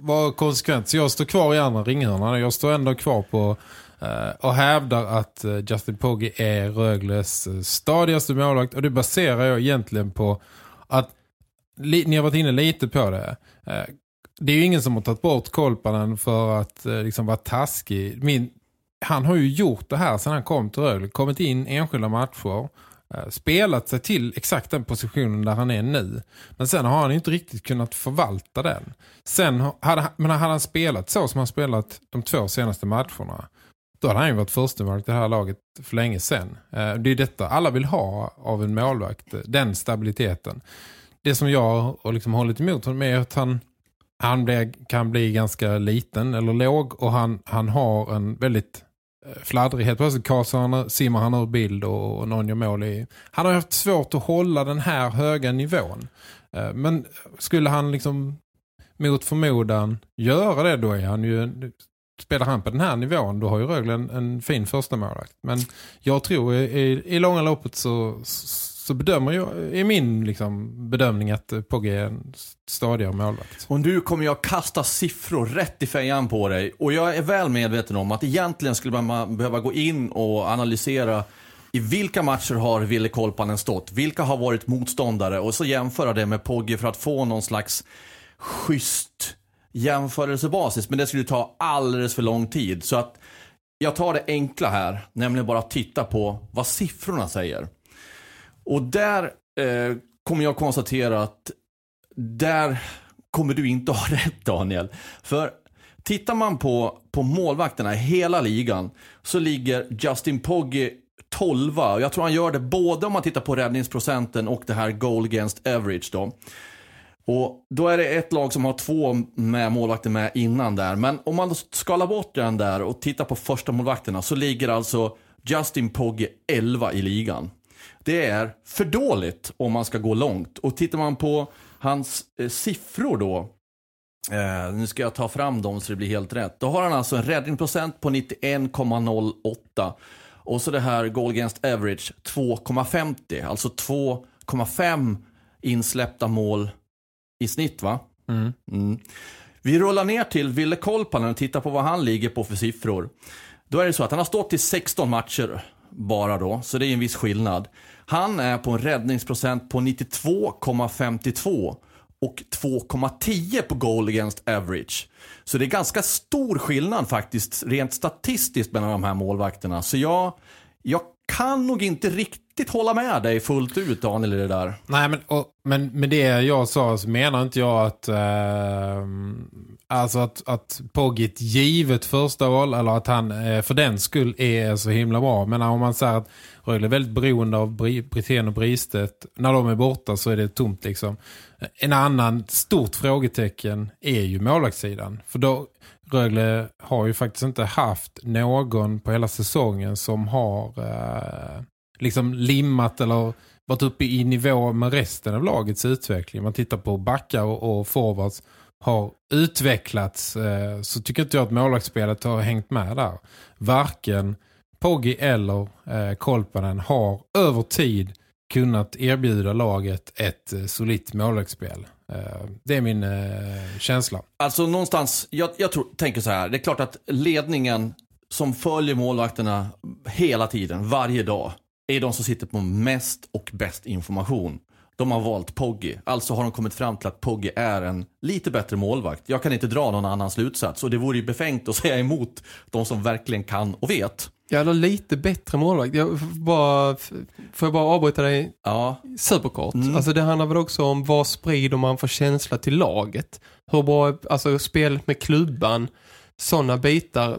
vara konsekvent. Så jag står kvar i andra ringhörnan. Jag står ändå kvar på eh, och hävdar att eh, Justin Pogge är Rögles eh, stadigaste målvakt. Och det baserar jag egentligen på att ni har varit inne lite på det. Eh, det är ju ingen som har tagit bort Kolpanen för att liksom vara taskig. Min, han har ju gjort det här sedan han kom till Rögle. Kommit in enskilda matcher eh, spelat sig till exakt den positionen där han är nu. Men sen har han inte riktigt kunnat förvalta den. Sen hade, men hade han spelat så som han spelat de två senaste matcherna då hade han ju varit förstemålvakt i det här laget för länge sedan. Eh, det är detta alla vill ha av en målvakt, eh, den stabiliteten. Det som jag har liksom hållit emot honom är att han, han blir, kan bli ganska liten eller låg och han, han har en väldigt Eh, fladdrighet. Plötsligt kasar han, simmar han ur bild och, och någon gör mål i. Han har haft svårt att hålla den här höga nivån. Eh, men skulle han liksom mot förmodan göra det då är han ju spelar han på den här nivån då har ju Rögle en, en fin första målakt. Men jag tror i, i, i långa loppet så, så så bedömer jag i min liksom, bedömning att Pogge är en stadigare målvakt. Och nu kommer jag kasta siffror rätt i fejan på dig. Och jag är väl medveten om att egentligen skulle man behöva gå in och analysera i vilka matcher har Ville Kolpanen stått? Vilka har varit motståndare? Och så jämföra det med Pogge för att få någon slags schysst jämförelsebasis. Men det skulle ta alldeles för lång tid. Så att jag tar det enkla här, nämligen bara att titta på vad siffrorna säger. Och där eh, kommer jag konstatera att där kommer du inte ha rätt Daniel. För tittar man på, på målvakterna i hela ligan så ligger Justin Pogge 12 Jag tror han gör det både om man tittar på räddningsprocenten och det här goal against average då. Och då är det ett lag som har två med målvakter med innan där. Men om man skalar bort den där och tittar på första målvakterna så ligger alltså Justin Pogge 11 i ligan. Det är för dåligt om man ska gå långt. Och tittar man på hans eh, siffror då. Eh, nu ska jag ta fram dem så det blir helt rätt. Då har han alltså en räddningsprocent på 91,08. Och så det här goal against average 2,50. Alltså 2,5 insläppta mål i snitt va? Mm. Mm. Vi rullar ner till Ville Kolpanen och tittar på vad han ligger på för siffror. Då är det så att han har stått i 16 matcher bara då, så det är en viss skillnad. Han är på en räddningsprocent på 92,52 och 2,10 på goal against average. Så det är ganska stor skillnad faktiskt rent statistiskt mellan de här målvakterna. Så jag, jag kan nog inte riktigt hålla med dig fullt ut Daniel i det där. Nej men, och, men med det jag sa så menar inte jag att eh, alltså att, att Pogge ett givet första val eller att han eh, för den skull är så himla bra. Men om man säger att Rögle är väldigt beroende av Britten och Bristet. När de är borta så är det tomt liksom. En annan stort frågetecken är ju målvaktssidan. För då Rögle har ju faktiskt inte haft någon på hela säsongen som har eh, liksom limmat eller varit uppe i nivå med resten av lagets utveckling. Man tittar på backar och, och forwards har utvecklats eh, så tycker inte jag att målvaktsspelet har hängt med där. Varken Poggi eller eh, Kolpanen har över tid kunnat erbjuda laget ett eh, solitt målvaktsspel. Eh, det är min eh, känsla. Alltså någonstans, jag, jag tror, tänker så här. Det är klart att ledningen som följer målvakterna hela tiden, varje dag. är de som sitter på mest och bäst information. De har valt Poggi. Alltså har de kommit fram till att Poggi är en lite bättre målvakt. Jag kan inte dra någon annan slutsats och det vore ju befängt att säga emot de som verkligen kan och vet. Ja, eller lite bättre målvakt. Jag bara, får jag bara avbryta dig Ja, superkort? Mm. Alltså det handlar väl också om vad sprider man för känsla till laget? Hur bra, alltså spelet med klubban, sådana bitar.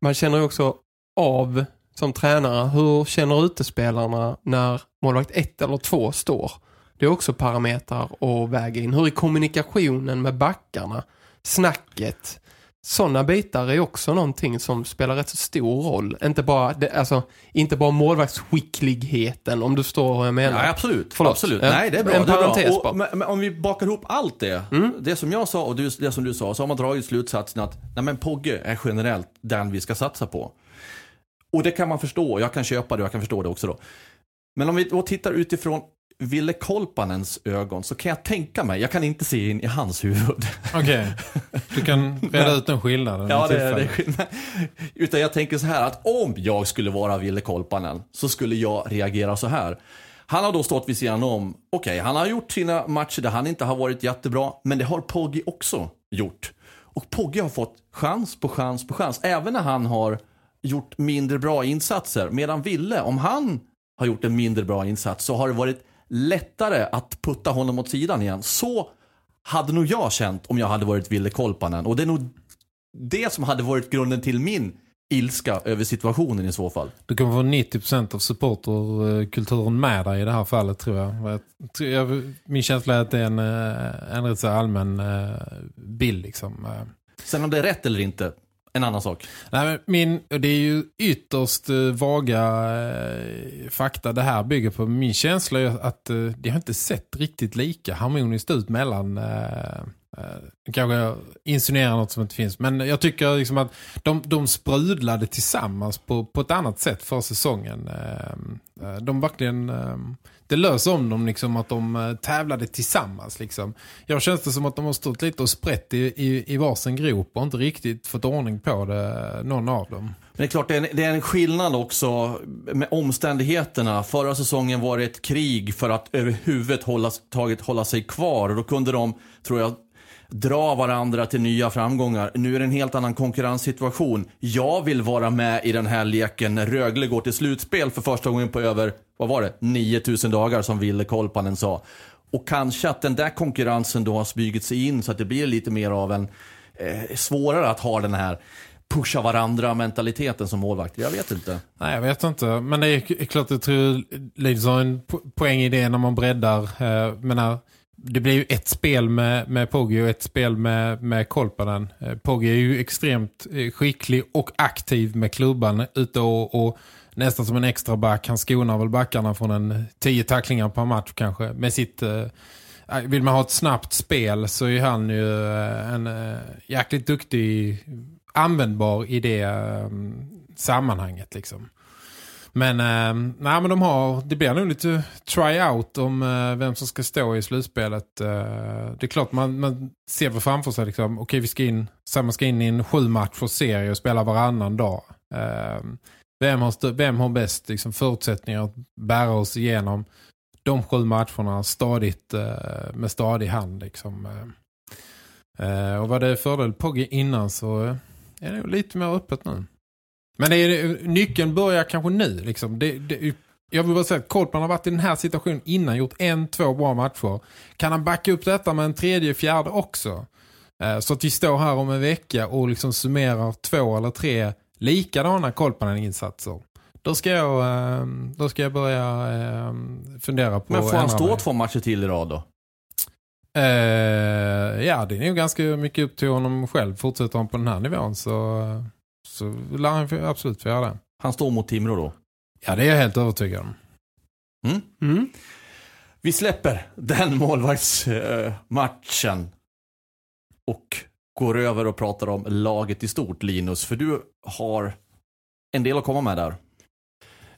Man känner ju också av som tränare, hur känner utespelarna när målvakt ett eller två står? Det är också parametrar att väga in. Hur är kommunikationen med backarna? Snacket? Sådana bitar är också någonting som spelar rätt så stor roll. Inte bara, det, alltså, inte bara målvaktsskickligheten om du står vad jag menar. ja absolut. Förlåt. absolut. Ja, Nej, det är bra. en parentes Och, bara. men, men om vi bakar ihop allt det, Mm. det som jag sa och du, det som du sa, så har man dragit slutsatsen att nej, men Pogge är generellt den vi ska satsa på. Och det kan man förstå, jag kan köpa det och jag kan förstå det också då. Men om vi då tittar utifrån Ville Kolpanens ögon så kan jag tänka mig, jag kan inte se in i hans huvud. Okej, du kan reda ut den skillnaden. Ja, det, det är skillnad. Utan jag tänker så här att om jag skulle vara Ville Kolpanen så skulle jag reagera så här. Han har då stått vid sidan om, okej, han har gjort sina matcher där han inte har varit jättebra, men det har Poggi också gjort. Och Poggi har fått chans på chans på chans, även när han har gjort mindre bra insatser. Medan Ville, om han har gjort en mindre bra insats så har det varit lättare att putta honom åt sidan igen. Så hade nog jag känt om jag hade varit Ville Kolpanen. Och det är nog det som hade varit grunden till min ilska över situationen i så fall. Du kommer få 90% av supporterkulturen med dig i det här fallet tror jag. Min känsla är att det är en, eh, en rätt så allmän eh, bild liksom. Sen om det är rätt eller inte, en annan sak. Nej, men min, det är ju ytterst eh, vaga eh, fakta det här bygger på. Min känsla är att eh, det har inte sett riktigt lika harmoniskt ut mellan... Eh, eh, kanske jag insinuerar något som inte finns. Men jag tycker liksom att de, de sprudlade tillsammans på, på ett annat sätt för säsongen. Eh, de verkligen... Det löser om dem liksom att de eh, tävlade tillsammans liksom. Jag känns det som att de har stått lite och sprätt i, i, i varsin grop och inte riktigt fått ordning på det, någon av dem. Men det är klart, det är, en, det är en skillnad också med omständigheterna. Förra säsongen var det ett krig för att överhuvudtaget hålla sig kvar. Och då kunde de, tror jag, dra varandra till nya framgångar. Nu är det en helt annan konkurrenssituation. Jag vill vara med i den här leken när Rögle går till slutspel för första gången på över, vad var det, 9000 dagar som Ville Kolpanen sa. Och kanske att den där konkurrensen då har smugit sig in så att det blir lite mer av en eh, svårare att ha den här pusha varandra mentaliteten som målvakt. Jag vet inte. Nej, jag vet inte. Men det är klart jag tror Leeds har en poäng i det när man breddar. Eh, menar, det blir ju ett spel med, med Poggi och ett spel med, med Kolpanen. Eh, Poggi är ju extremt eh, skicklig och aktiv med klubban ute och, och nästan som en extra back. Han skonar väl backarna från en tio tacklingar per match kanske. Med sitt... Eh, eh vill man ha ett snabbt spel så är han ju en eh, jäkligt duktig användbar i det eh, sammanhanget liksom. Men, eh, nej, men de har, det blir nog lite try-out om eh, vem som ska stå i slutspelet. Eh, det är klart man, man ser väl framför sig liksom, okej vi ska in, samma ska in i en sju matchers serie och spela varannan dag. Eh, vem, har vem har bäst liksom, förutsättningar att bära oss igenom de sju matcherna stadigt eh, med stadig hand liksom. Eh, eh och vad det är fördel Pogge innan så eh, är det lite mer öppet nu. Men är, nyckeln börjar kanske nu. Liksom. Det, det, jag vill bara säga att Kolpan har varit i den här situationen innan, gjort en, två bra matcher. Kan han backa upp detta med en tredje, fjärde också? Eh, så att vi står här om en vecka och liksom summerar två eller tre likadana Kolpanen-insatser. Då ska jag, eh, då ska jag börja eh, fundera på Men får han stå mig. två matcher till i rad då? Eh, ja, det är nog ganska mycket upp till honom själv. Fortsätter han på den här nivån så, så lär han absolut få göra det. Han står mot Timrå då? Ja, det är jag helt övertygad om. Mm? Mm. Vi släpper den målvaktsmatchen och går över och pratar om laget i stort, Linus. För du har en del att komma med där.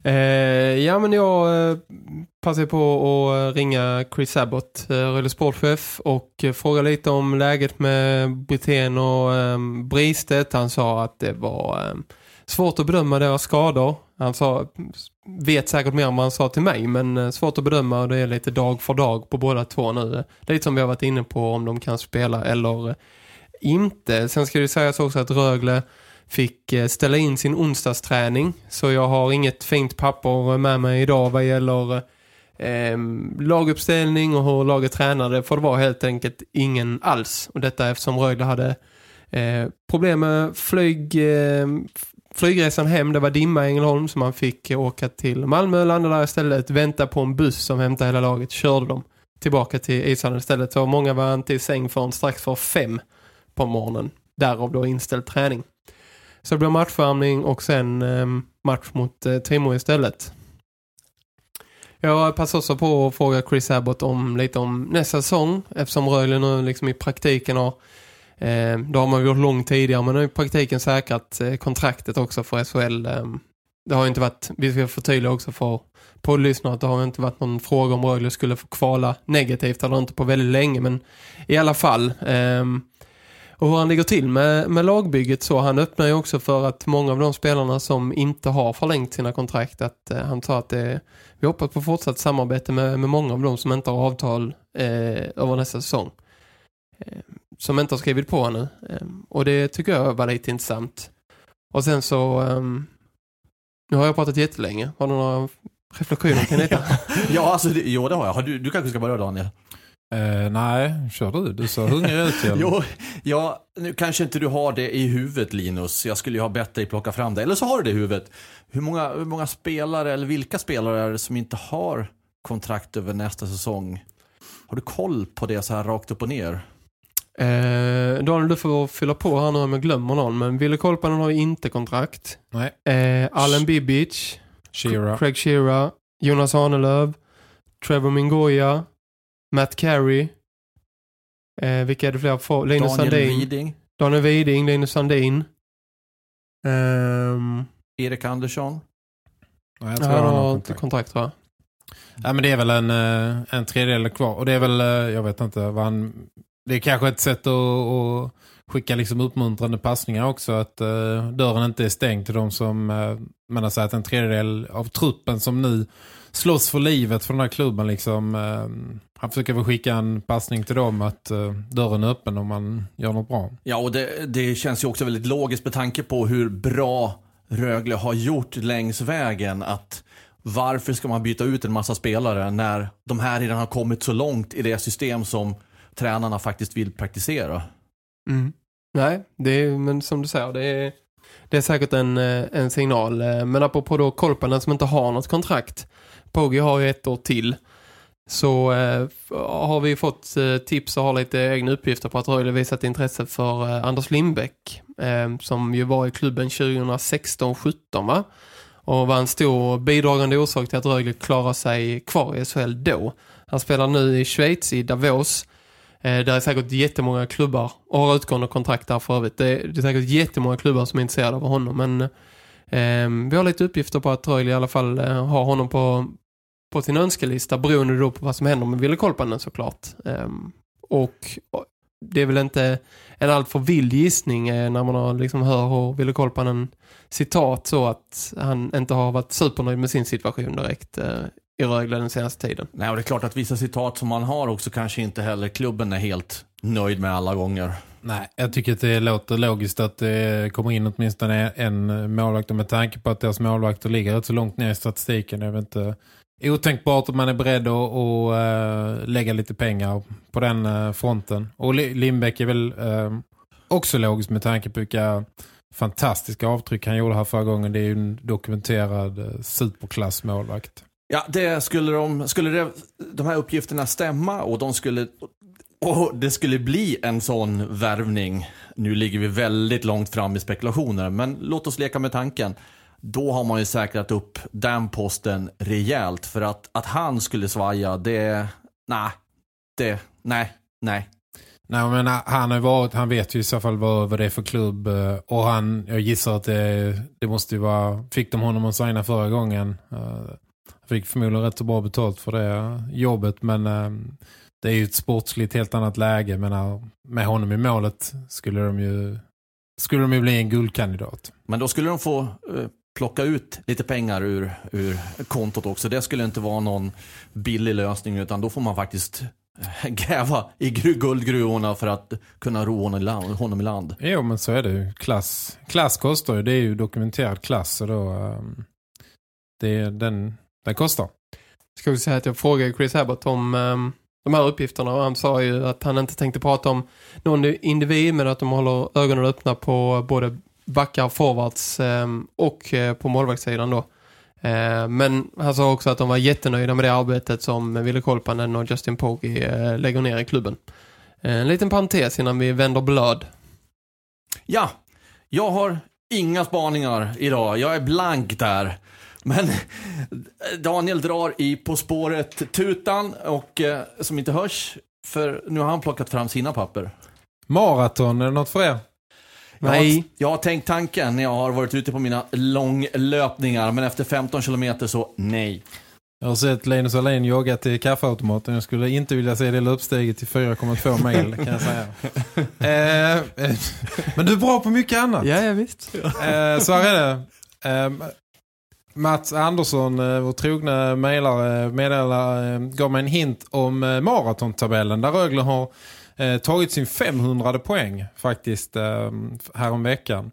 Eh, ja, men jag eh, passar på att eh, ringa Chris Abbott, eh, sportchef, och eh, fråga lite om läget med Brithén och eh, Bristedt. Han sa att det var eh, svårt att bedöma deras skador. Han sa, vet säkert mer än vad han sa till mig men eh, svårt att bedöma och det är lite dag för dag på båda två nu. Lite som vi har varit inne på om de kan spela eller eh, inte. Sen ska det sägas också att Rögle fick eh, ställa in sin onsdagsträning så jag har inget fint papper med mig idag vad gäller eh, laguppställning och hur laget tränade för det var helt enkelt ingen alls och detta eftersom Rögle hade eh, problem med flyg, eh, flygresan hem, det var dimma i Ängelholm så man fick åka till Malmö, och landa där istället, vänta på en buss som hämtade hela laget, körde dem tillbaka till ishallen istället. Så många var inte i säng förrän strax för fem på morgonen. Därav då inställd träning. Så det blir matchvärmning och sen ehm, match mot eh, Timo istället. Jag passar också på att fråga Chris Abbott om lite om nästa säsong eftersom Rögle nu liksom i praktiken har eh, då har man gjort långt tidigare men nu i praktiken säkrat eh, kontraktet också för SHL. Eh, det har inte varit, vi ska förtydliga också för poddlyssnare att det har inte varit någon fråga om Rögle skulle få kvala negativt eller inte på väldigt länge men i alla fall eh, och hur han ligger till med, med lagbygget så han öppnar ju också för att många av de spelarna som inte har förlängt sina kontrakt att eh, han sa att det, vi hoppas på fortsatt samarbete med, med många av dem som inte har avtal eh, över nästa säsong. Eh, som inte har skrivit på nu. Eh, och det tycker jag var lite intressant. Och sen så ehm, nu har jag pratat jättelänge. Har du några reflektioner kring detta? ja, alltså, det, jo det har jag. Du, du kanske ska börja Daniel. Eh, nej, kör du. Du så hungrig ut igen. jo, ja, nu kanske inte du har det i huvudet Linus. Jag skulle ju ha bett dig plocka fram det. Eller så har du det i huvudet. Hur många, hur många spelare, eller vilka spelare är det som inte har kontrakt över nästa säsong? Har du koll på det så här rakt upp och ner? Eh, Daniel, du får fylla på här nu om jag glömmer någon. Men Ville Kolpanen har ju inte kontrakt. Nej. Eh, Allen Bibic. Shearer. Craig Shearer. Jonas Arnelöv. Trevor Mingoya. Matt Carey. Eh, vilka är det fler? För? Linus Daniel Sandin. Widing, Daniel Widing. Linus Sandin. Ehm, Erik Andersson. Ja, jag tror han han har har kontrakt. jag. Ja, men det är väl en, eh, en tredjedel kvar. Och det är väl, eh, jag vet inte vad han... Det är kanske ett sätt att, att skicka liksom uppmuntrande passningar också. Att uh, dörren inte är stängd till de som... Uh, menar så att en tredjedel av truppen som nu slåss för livet för den här klubben liksom... Uh, han försöker väl skicka en passning till dem att uh, dörren är öppen om man gör något bra. Ja, och det, det känns ju också väldigt logiskt med tanke på hur bra Rögle har gjort längs vägen att varför ska man byta ut en massa spelare när de här redan har kommit så långt i det system som tränarna faktiskt vill praktisera? Mm. Nej, det är, men som du säger, det är, det är säkert en, eh, en signal. Eh, Men apropå då Kolpanen som inte har något kontrakt. Poggi har ju ett år till. Så eh, har vi fått eh, tips och har lite egna uppgifter på att Rögle visat intresse för eh, Anders Lindbäck. Eh, som ju var i klubben 2016-17 va? Och var en stor bidragande orsak till att Rögle klarar sig kvar i SHL då. Han spelar nu i Schweiz i Davos. Eh, där är säkert jättemånga klubbar och har utgående kontrakt där för övrigt. Det är, det är säkert jättemånga klubbar som är intresserade av honom. Men eh, vi har lite uppgifter på att Rögle i alla fall eh, har honom på, på sin önskelista beroende då på vad som händer med Ville Kolpanen såklart. Eh, och, det är väl inte en allt för vild gissning eh, när man har liksom hör hur Ville Kolpanen citat så att han inte har varit supernöjd med sin situation direkt eh, i Rögle den senaste tiden. Nej, och det är klart att vissa citat som man har också kanske inte heller klubben är helt nöjd med alla gånger. Nej, jag tycker att det låter logiskt att det kommer in åtminstone en målvakt och med tanke på att deras målvakter ligger rätt så långt ner i statistiken. Är väl inte otänkbart att man är beredd att, att, eh, lägga lite pengar på den eh, fronten. Och Lindbäck är väl eh, också logiskt med tanke på vilka fantastiska avtryck han gjorde här förra gången. Det är ju en dokumenterad superklassmålvakt. Ja, det skulle, de, skulle det, de här uppgifterna stämma och de skulle och det skulle bli en sån värvning. Nu ligger vi väldigt långt fram i spekulationer, men låt oss leka med tanken. Då har man ju säkrat upp den posten rejält för att, att han skulle svaja, det, nej, det, nej, nej. Nej men han har varit, han vet ju i så fall vad, vad det är för klubb och han, jag gissar att det, det måste ju vara, fick de honom att signa förra gången. Fick förmodligen rätt så bra betalt för det jobbet men det är ju ett sportsligt helt annat läge men med honom i målet skulle de ju skulle de ju bli en guldkandidat. Men då skulle de få plocka ut lite pengar ur, ur kontot också. Det skulle inte vara någon billig lösning utan då får man faktiskt eh, gräva i gru- guldgruvorna för att kunna ro honom i land. Honom i land. Jo, men så är det ju. Klass, klass kostar ju. Det är ju dokumenterad klass. Så då, ehm, det, är- den, den kostar. Ska vi säga att jag frågade Chris Abbott om ehm, de här uppgifterna och han sa ju att han inte tänkte prata om någon individ men att de håller ögonen öppna på både backar, forwards ehm, och eh, på målvaktssidan då. Eh, men han sa också att de var jättenöjda med det arbetet som Ville Kolpanen och Justin Pogge eh, lägger ner i klubben. En liten parentes innan vi vänder blöd. Ja, jag har inga spaningar idag. Jag är blank där. Men Daniel drar i På spåret tutan och som inte hörs för nu har han plockat fram sina papper. Maraton, är det något för er? Jag har, Nej. jag har tänkt tanken när jag har varit ute på mina långlöpningar men efter 15 kilometer så nej. Jag har sett Linus Alén jogga till kaffeautomaten. Jag skulle inte vilja se det löpsteget till 4,2 mil kan jag säga. eh, eh, men du är bra på mycket annat. Ja, ja visst. Eh, så här är det. Eh, Mats Andersson, eh, vår trogna mejlare, meddelar, eh, gav mig en hint om eh, maratontabellen där Rögle har eh, tagit sin 500 poäng faktiskt eh, här om veckan.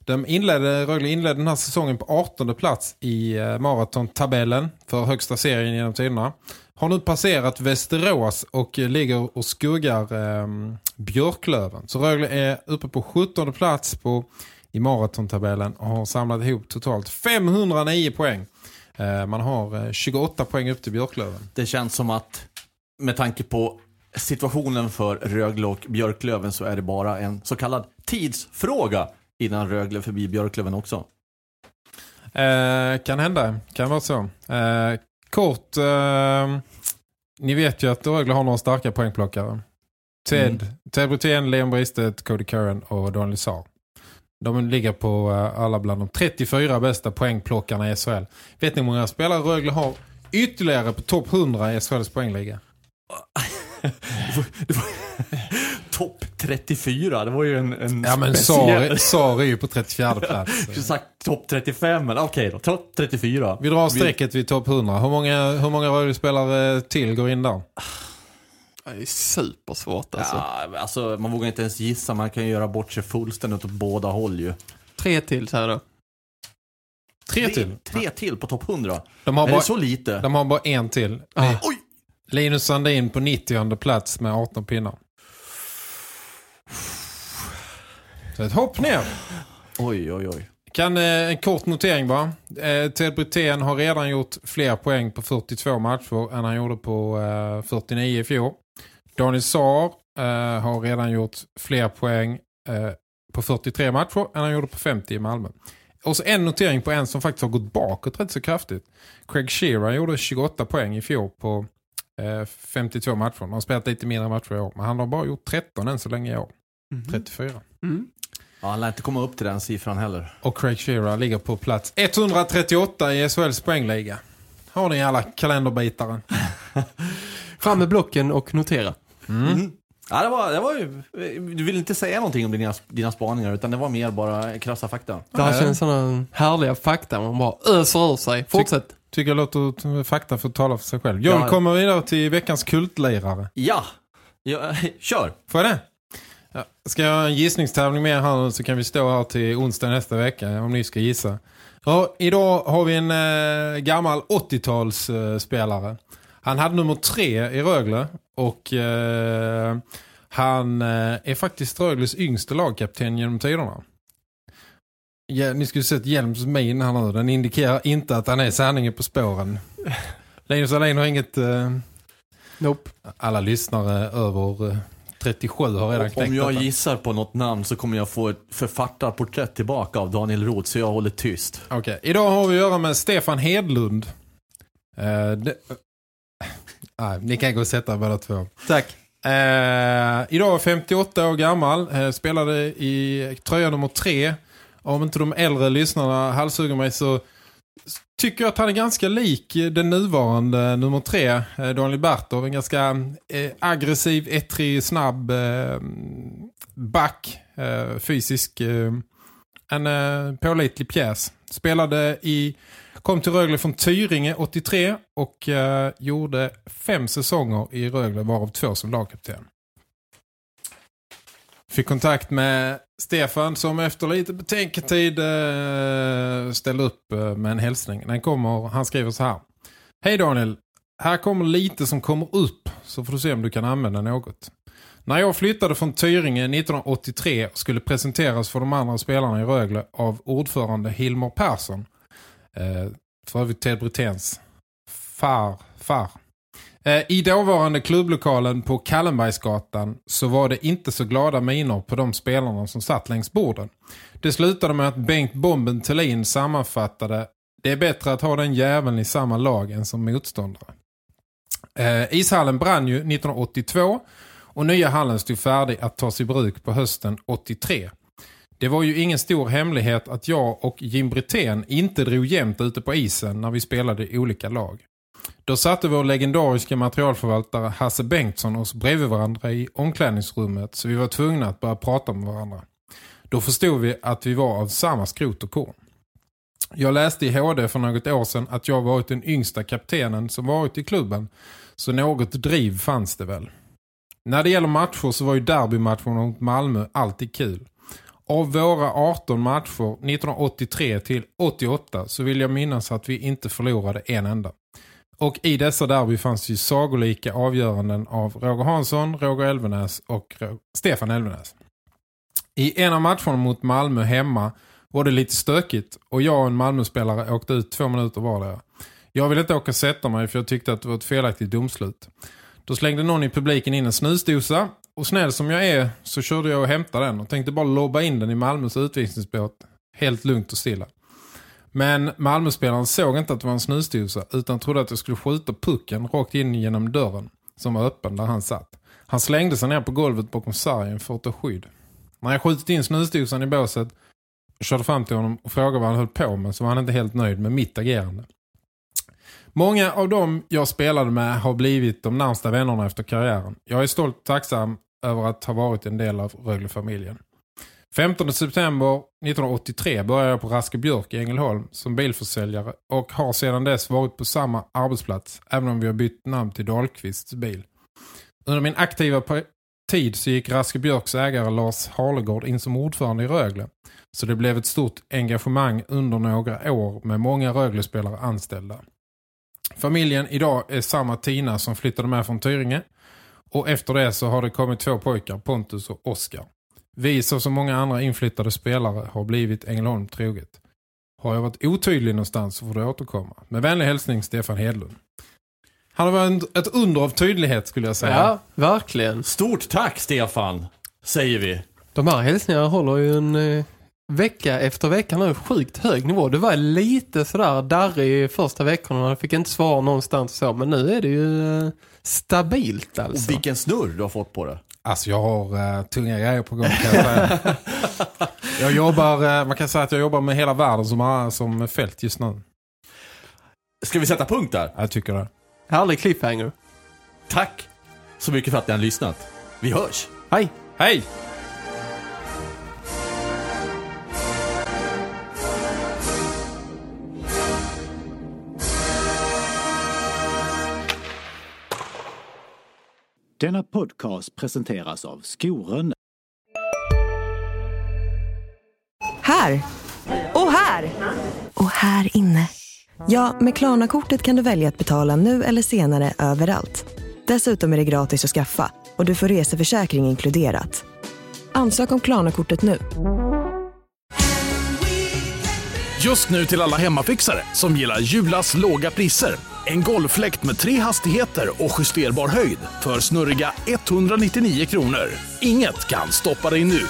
De inledde, Rögle inledde den här säsongen på 18 plats i eh, maratontabellen för högsta serien genom tiderna. Har nu passerat Västerås och ligger och skuggar eh, Björklöven. Så Rögle är uppe på 17 plats på i maratontabellen och har samlat ihop totalt 509 poäng. Eh, man har eh, 28 poäng upp till Björklöven. Det känns som att med tanke på situationen för Rögle och Björklöven så är det bara en så kallad tidsfråga innan Rögle förbi Björklöven också. Eh, kan hända, kan vara så. Eh, kort, eh, ni vet ju att Rögle har några starka poängplockare. Ted, Ted Brithén, Leon Bristet, Cody Curran och Daniel Saar. De ligger på eh, alla bland de 34 bästa poängplockarna i SHL. Vet ni hur många spelare Rögle har ytterligare på topp 100 i SHLs poängliga? Topp 34, det var ju en, en Ja men speciell- Saar är ju på 34 plats. Jag sagt topp 35, men okej då. Topp 34. Vi drar strecket vid topp 100. Hur många, hur många Rögle-spelare till går in där? Det är supersvårt alltså. Ja, alltså, man vågar inte ens gissa. Man kan ju göra bort sig fullständigt åt båda håll ju. Tre till så här då. Tre till. Tre till på topp 100. De har, är bara, det så lite? de har bara en till. Ah. Oj! Linus Sandin på 90 plats med 18 pinnar. Så ett hopp ner. Oj, oj, oj. Kan, eh, en kort notering bara. Eh, Ted Brithén har redan gjort fler poäng på 42 matcher än han gjorde på eh, 49 i fjol. Daniel Saar eh, har redan gjort fler poäng eh, på 43 matcher än han gjorde på 50 i Malmö. Och så en notering på en som faktiskt har gått bakåt rätt så kraftigt. Craig Shearer gjorde 28 poäng i fjol på 52 matcher. Han har spelat lite mindre matcher i år. Men han har bara gjort 13 än så länge i år. 34. Mm. Ja, han lär inte komma upp till den siffran heller. Och Craig Shearer ligger på plats 138 i SHLs poängliga. Har ni alla kalenderbitare? Fram med blocken och notera. Mm. Ja, det var, det var ju, du vill inte säga någonting om dina, dina spaningar utan det var mer bara krassa fakta. Det här känns sådana härliga fakta. Man bara öser ur sig. Fortsätt. Tycker jag låter fakta för att tala för sig själv. Jag Ja. kommer vidare till veckans kultlirare. Ja, ja kör. Får jag det? Ja. Ska jag ha en gissningstävling med här så kan vi stå här till onsdag nästa vecka om ni ska gissa. Ja, idag har vi en eh, gammal 80-talsspelare. Han hade nummer tre i Rögle och eh, han eh, är faktiskt Rögles yngste lagkapten genom tiderna. Ja, ni skulle sett Hjelms min här nu. Den indikerar inte att han är sanningen på spåren. Linus Alén har inget... Eh, Nope. alla lyssnare över eh, 37 har redan knäckt Om jag detta. gissar på något namn så kommer jag få ett författarporträtt tillbaka av Daniel Roth så jag håller tyst. Okej, idag har vi att göra med Stefan Hedlund. Eh, det, nej, ni kan gå och sätta båda två. Tack. Eh, idag är 58 år gammal. Eh, spelade i tröja nummer tre. Om inte de äldre lyssnarna halshugger mig så tycker jag att han är ganska lik eh, den nuvarande nummer tre, eh, Daniel Bertov. En ganska eh, aggressiv, ettrig, snabb eh, back. Eh, fysisk. Eh, en eh, pålitlig pjäs. Spelade i, kom till Rögle från Tyringe 83 och gjorde fem säsonger i Rögle varav två som lagkapten. Fick kontakt med Stefan som efter lite betänketid eh, ställde upp eh, med en hälsning. Den kommer, han skriver så här. Hej Daniel, här kommer lite som kommer upp så får du se om du kan använda något. När jag flyttade från Tyringe 1983 och skulle presenteras för de andra spelarna i Rögle av ordförande Hilmar Persson. Eh, för övrigt Ted Brittens far, far. Eh, I dåvarande klubblokalen på Kallenbergsgatan så var det inte så glada miner på de spelarna som satt längs borden. Det slutade med att Bengt Bomben Thelin sammanfattade det är bättre att ha den jäveln i samma lag än som motståndare. Eh, ishallen brann ju 1982 och nya hallen stod färdig att tas i bruk på hösten 83. Det var ju ingen stor hemlighet att jag och Jim Brithén inte drog jämnt ute på isen när vi spelade i olika lag. Då satte vår legendariska materialförvaltare Hasse Bengtsson oss bredvid varandra i omklädningsrummet så vi var tvungna att börja prata med varandra. Då förstod vi att vi var av samma skrot och korn. Jag läste i HD för något år sedan att jag varit den yngsta kaptenen som varit i klubben så något driv fanns det väl. När det gäller matcher så var ju derbymatcherna mot Malmö alltid kul. Av våra 18 matcher 1983 till 88 så vill jag minnas att vi inte förlorade en enda. Och i dessa derby fanns ju sagolika avgöranden av Roger Hansson, Roger Elvenäs och Stefan Elvenäs. I en av matcherna mot Malmö hemma var det lite stökigt och jag och en Malmö-spelare åkte ut två minuter vardera. Jag ville inte åka sätta mig för jag tyckte att det var ett felaktigt domslut. Då slängde någon i publiken in en snusdosa och snäll som jag är så körde jag och hämtade den och tänkte bara lobba in den i Malmös utvisningsbåt helt lugnt och stilla. Men Malmöspelaren såg inte att det var en snusdosa utan trodde att jag skulle skjuta pucken rakt in genom dörren som var öppen där han satt. Han slängde sig ner på golvet bakom sargen för att ta skydd. När jag skjutit in snusdosan i båset och körde fram till honom och frågade vad han höll på med så var han inte helt nöjd med mitt agerande. Många av dem jag spelade med har blivit de närmsta vännerna efter karriären. Jag är stolt och tacksam över att ha varit en del av Rögle-familjen. 15 september 1983 började jag på Raske Björk i Ängelholm som bilförsäljare och har sedan dess varit på samma arbetsplats även om vi har bytt namn till Dahlqvists bil. Under min aktiva tid så gick Raske Björks ägare Lars Harlegård in som ordförande i Rögle. Så det blev ett stort engagemang under några år med många Rögle-spelare anställda. Familjen idag är samma Tina som flyttade med från Tyringe. Och efter det så har det kommit två pojkar, Pontus och Oskar. Vi som så många andra inflyttade spelare har blivit Ängelholm troget. Har jag varit otydlig någonstans så får du återkomma. Med vänlig hälsning Stefan Hedlund. Han har varit ett under av tydlighet skulle jag säga. Ja, verkligen. Stort tack Stefan, säger vi. De här hälsningarna håller ju en eh, vecka efter vecka nu sjukt hög nivå. Det var lite sådär darrig i första veckorna. Jag fick inte svar någonstans så. Men nu är det ju eh, stabilt alltså. Och vilken snurr du har fått på det. Alltså jag har uh, tunga grejer på gång kan jag säga. jag jobbar, uh, man kan säga att jag jobbar med hela världen som, som fält just nu. Ska vi sätta punkt där? Jag tycker det. Härlig cliffhanger. Tack så mycket för att ni har lyssnat. Vi hörs. Hej. Hej! Denna podcast presenteras av Skoren. Här! Och här! Och här inne. Ja, med Klarna-kortet kan du välja att betala nu eller senare överallt. Dessutom är det gratis att skaffa och du får reseförsäkring inkluderat. Ansök om Klarna-kortet nu. Just nu till alla hemmafixare som gillar Julas låga priser. En golffläkt med tre hastigheter och justerbar höjd för snurriga 199 kronor. Inget kan stoppa dig nu.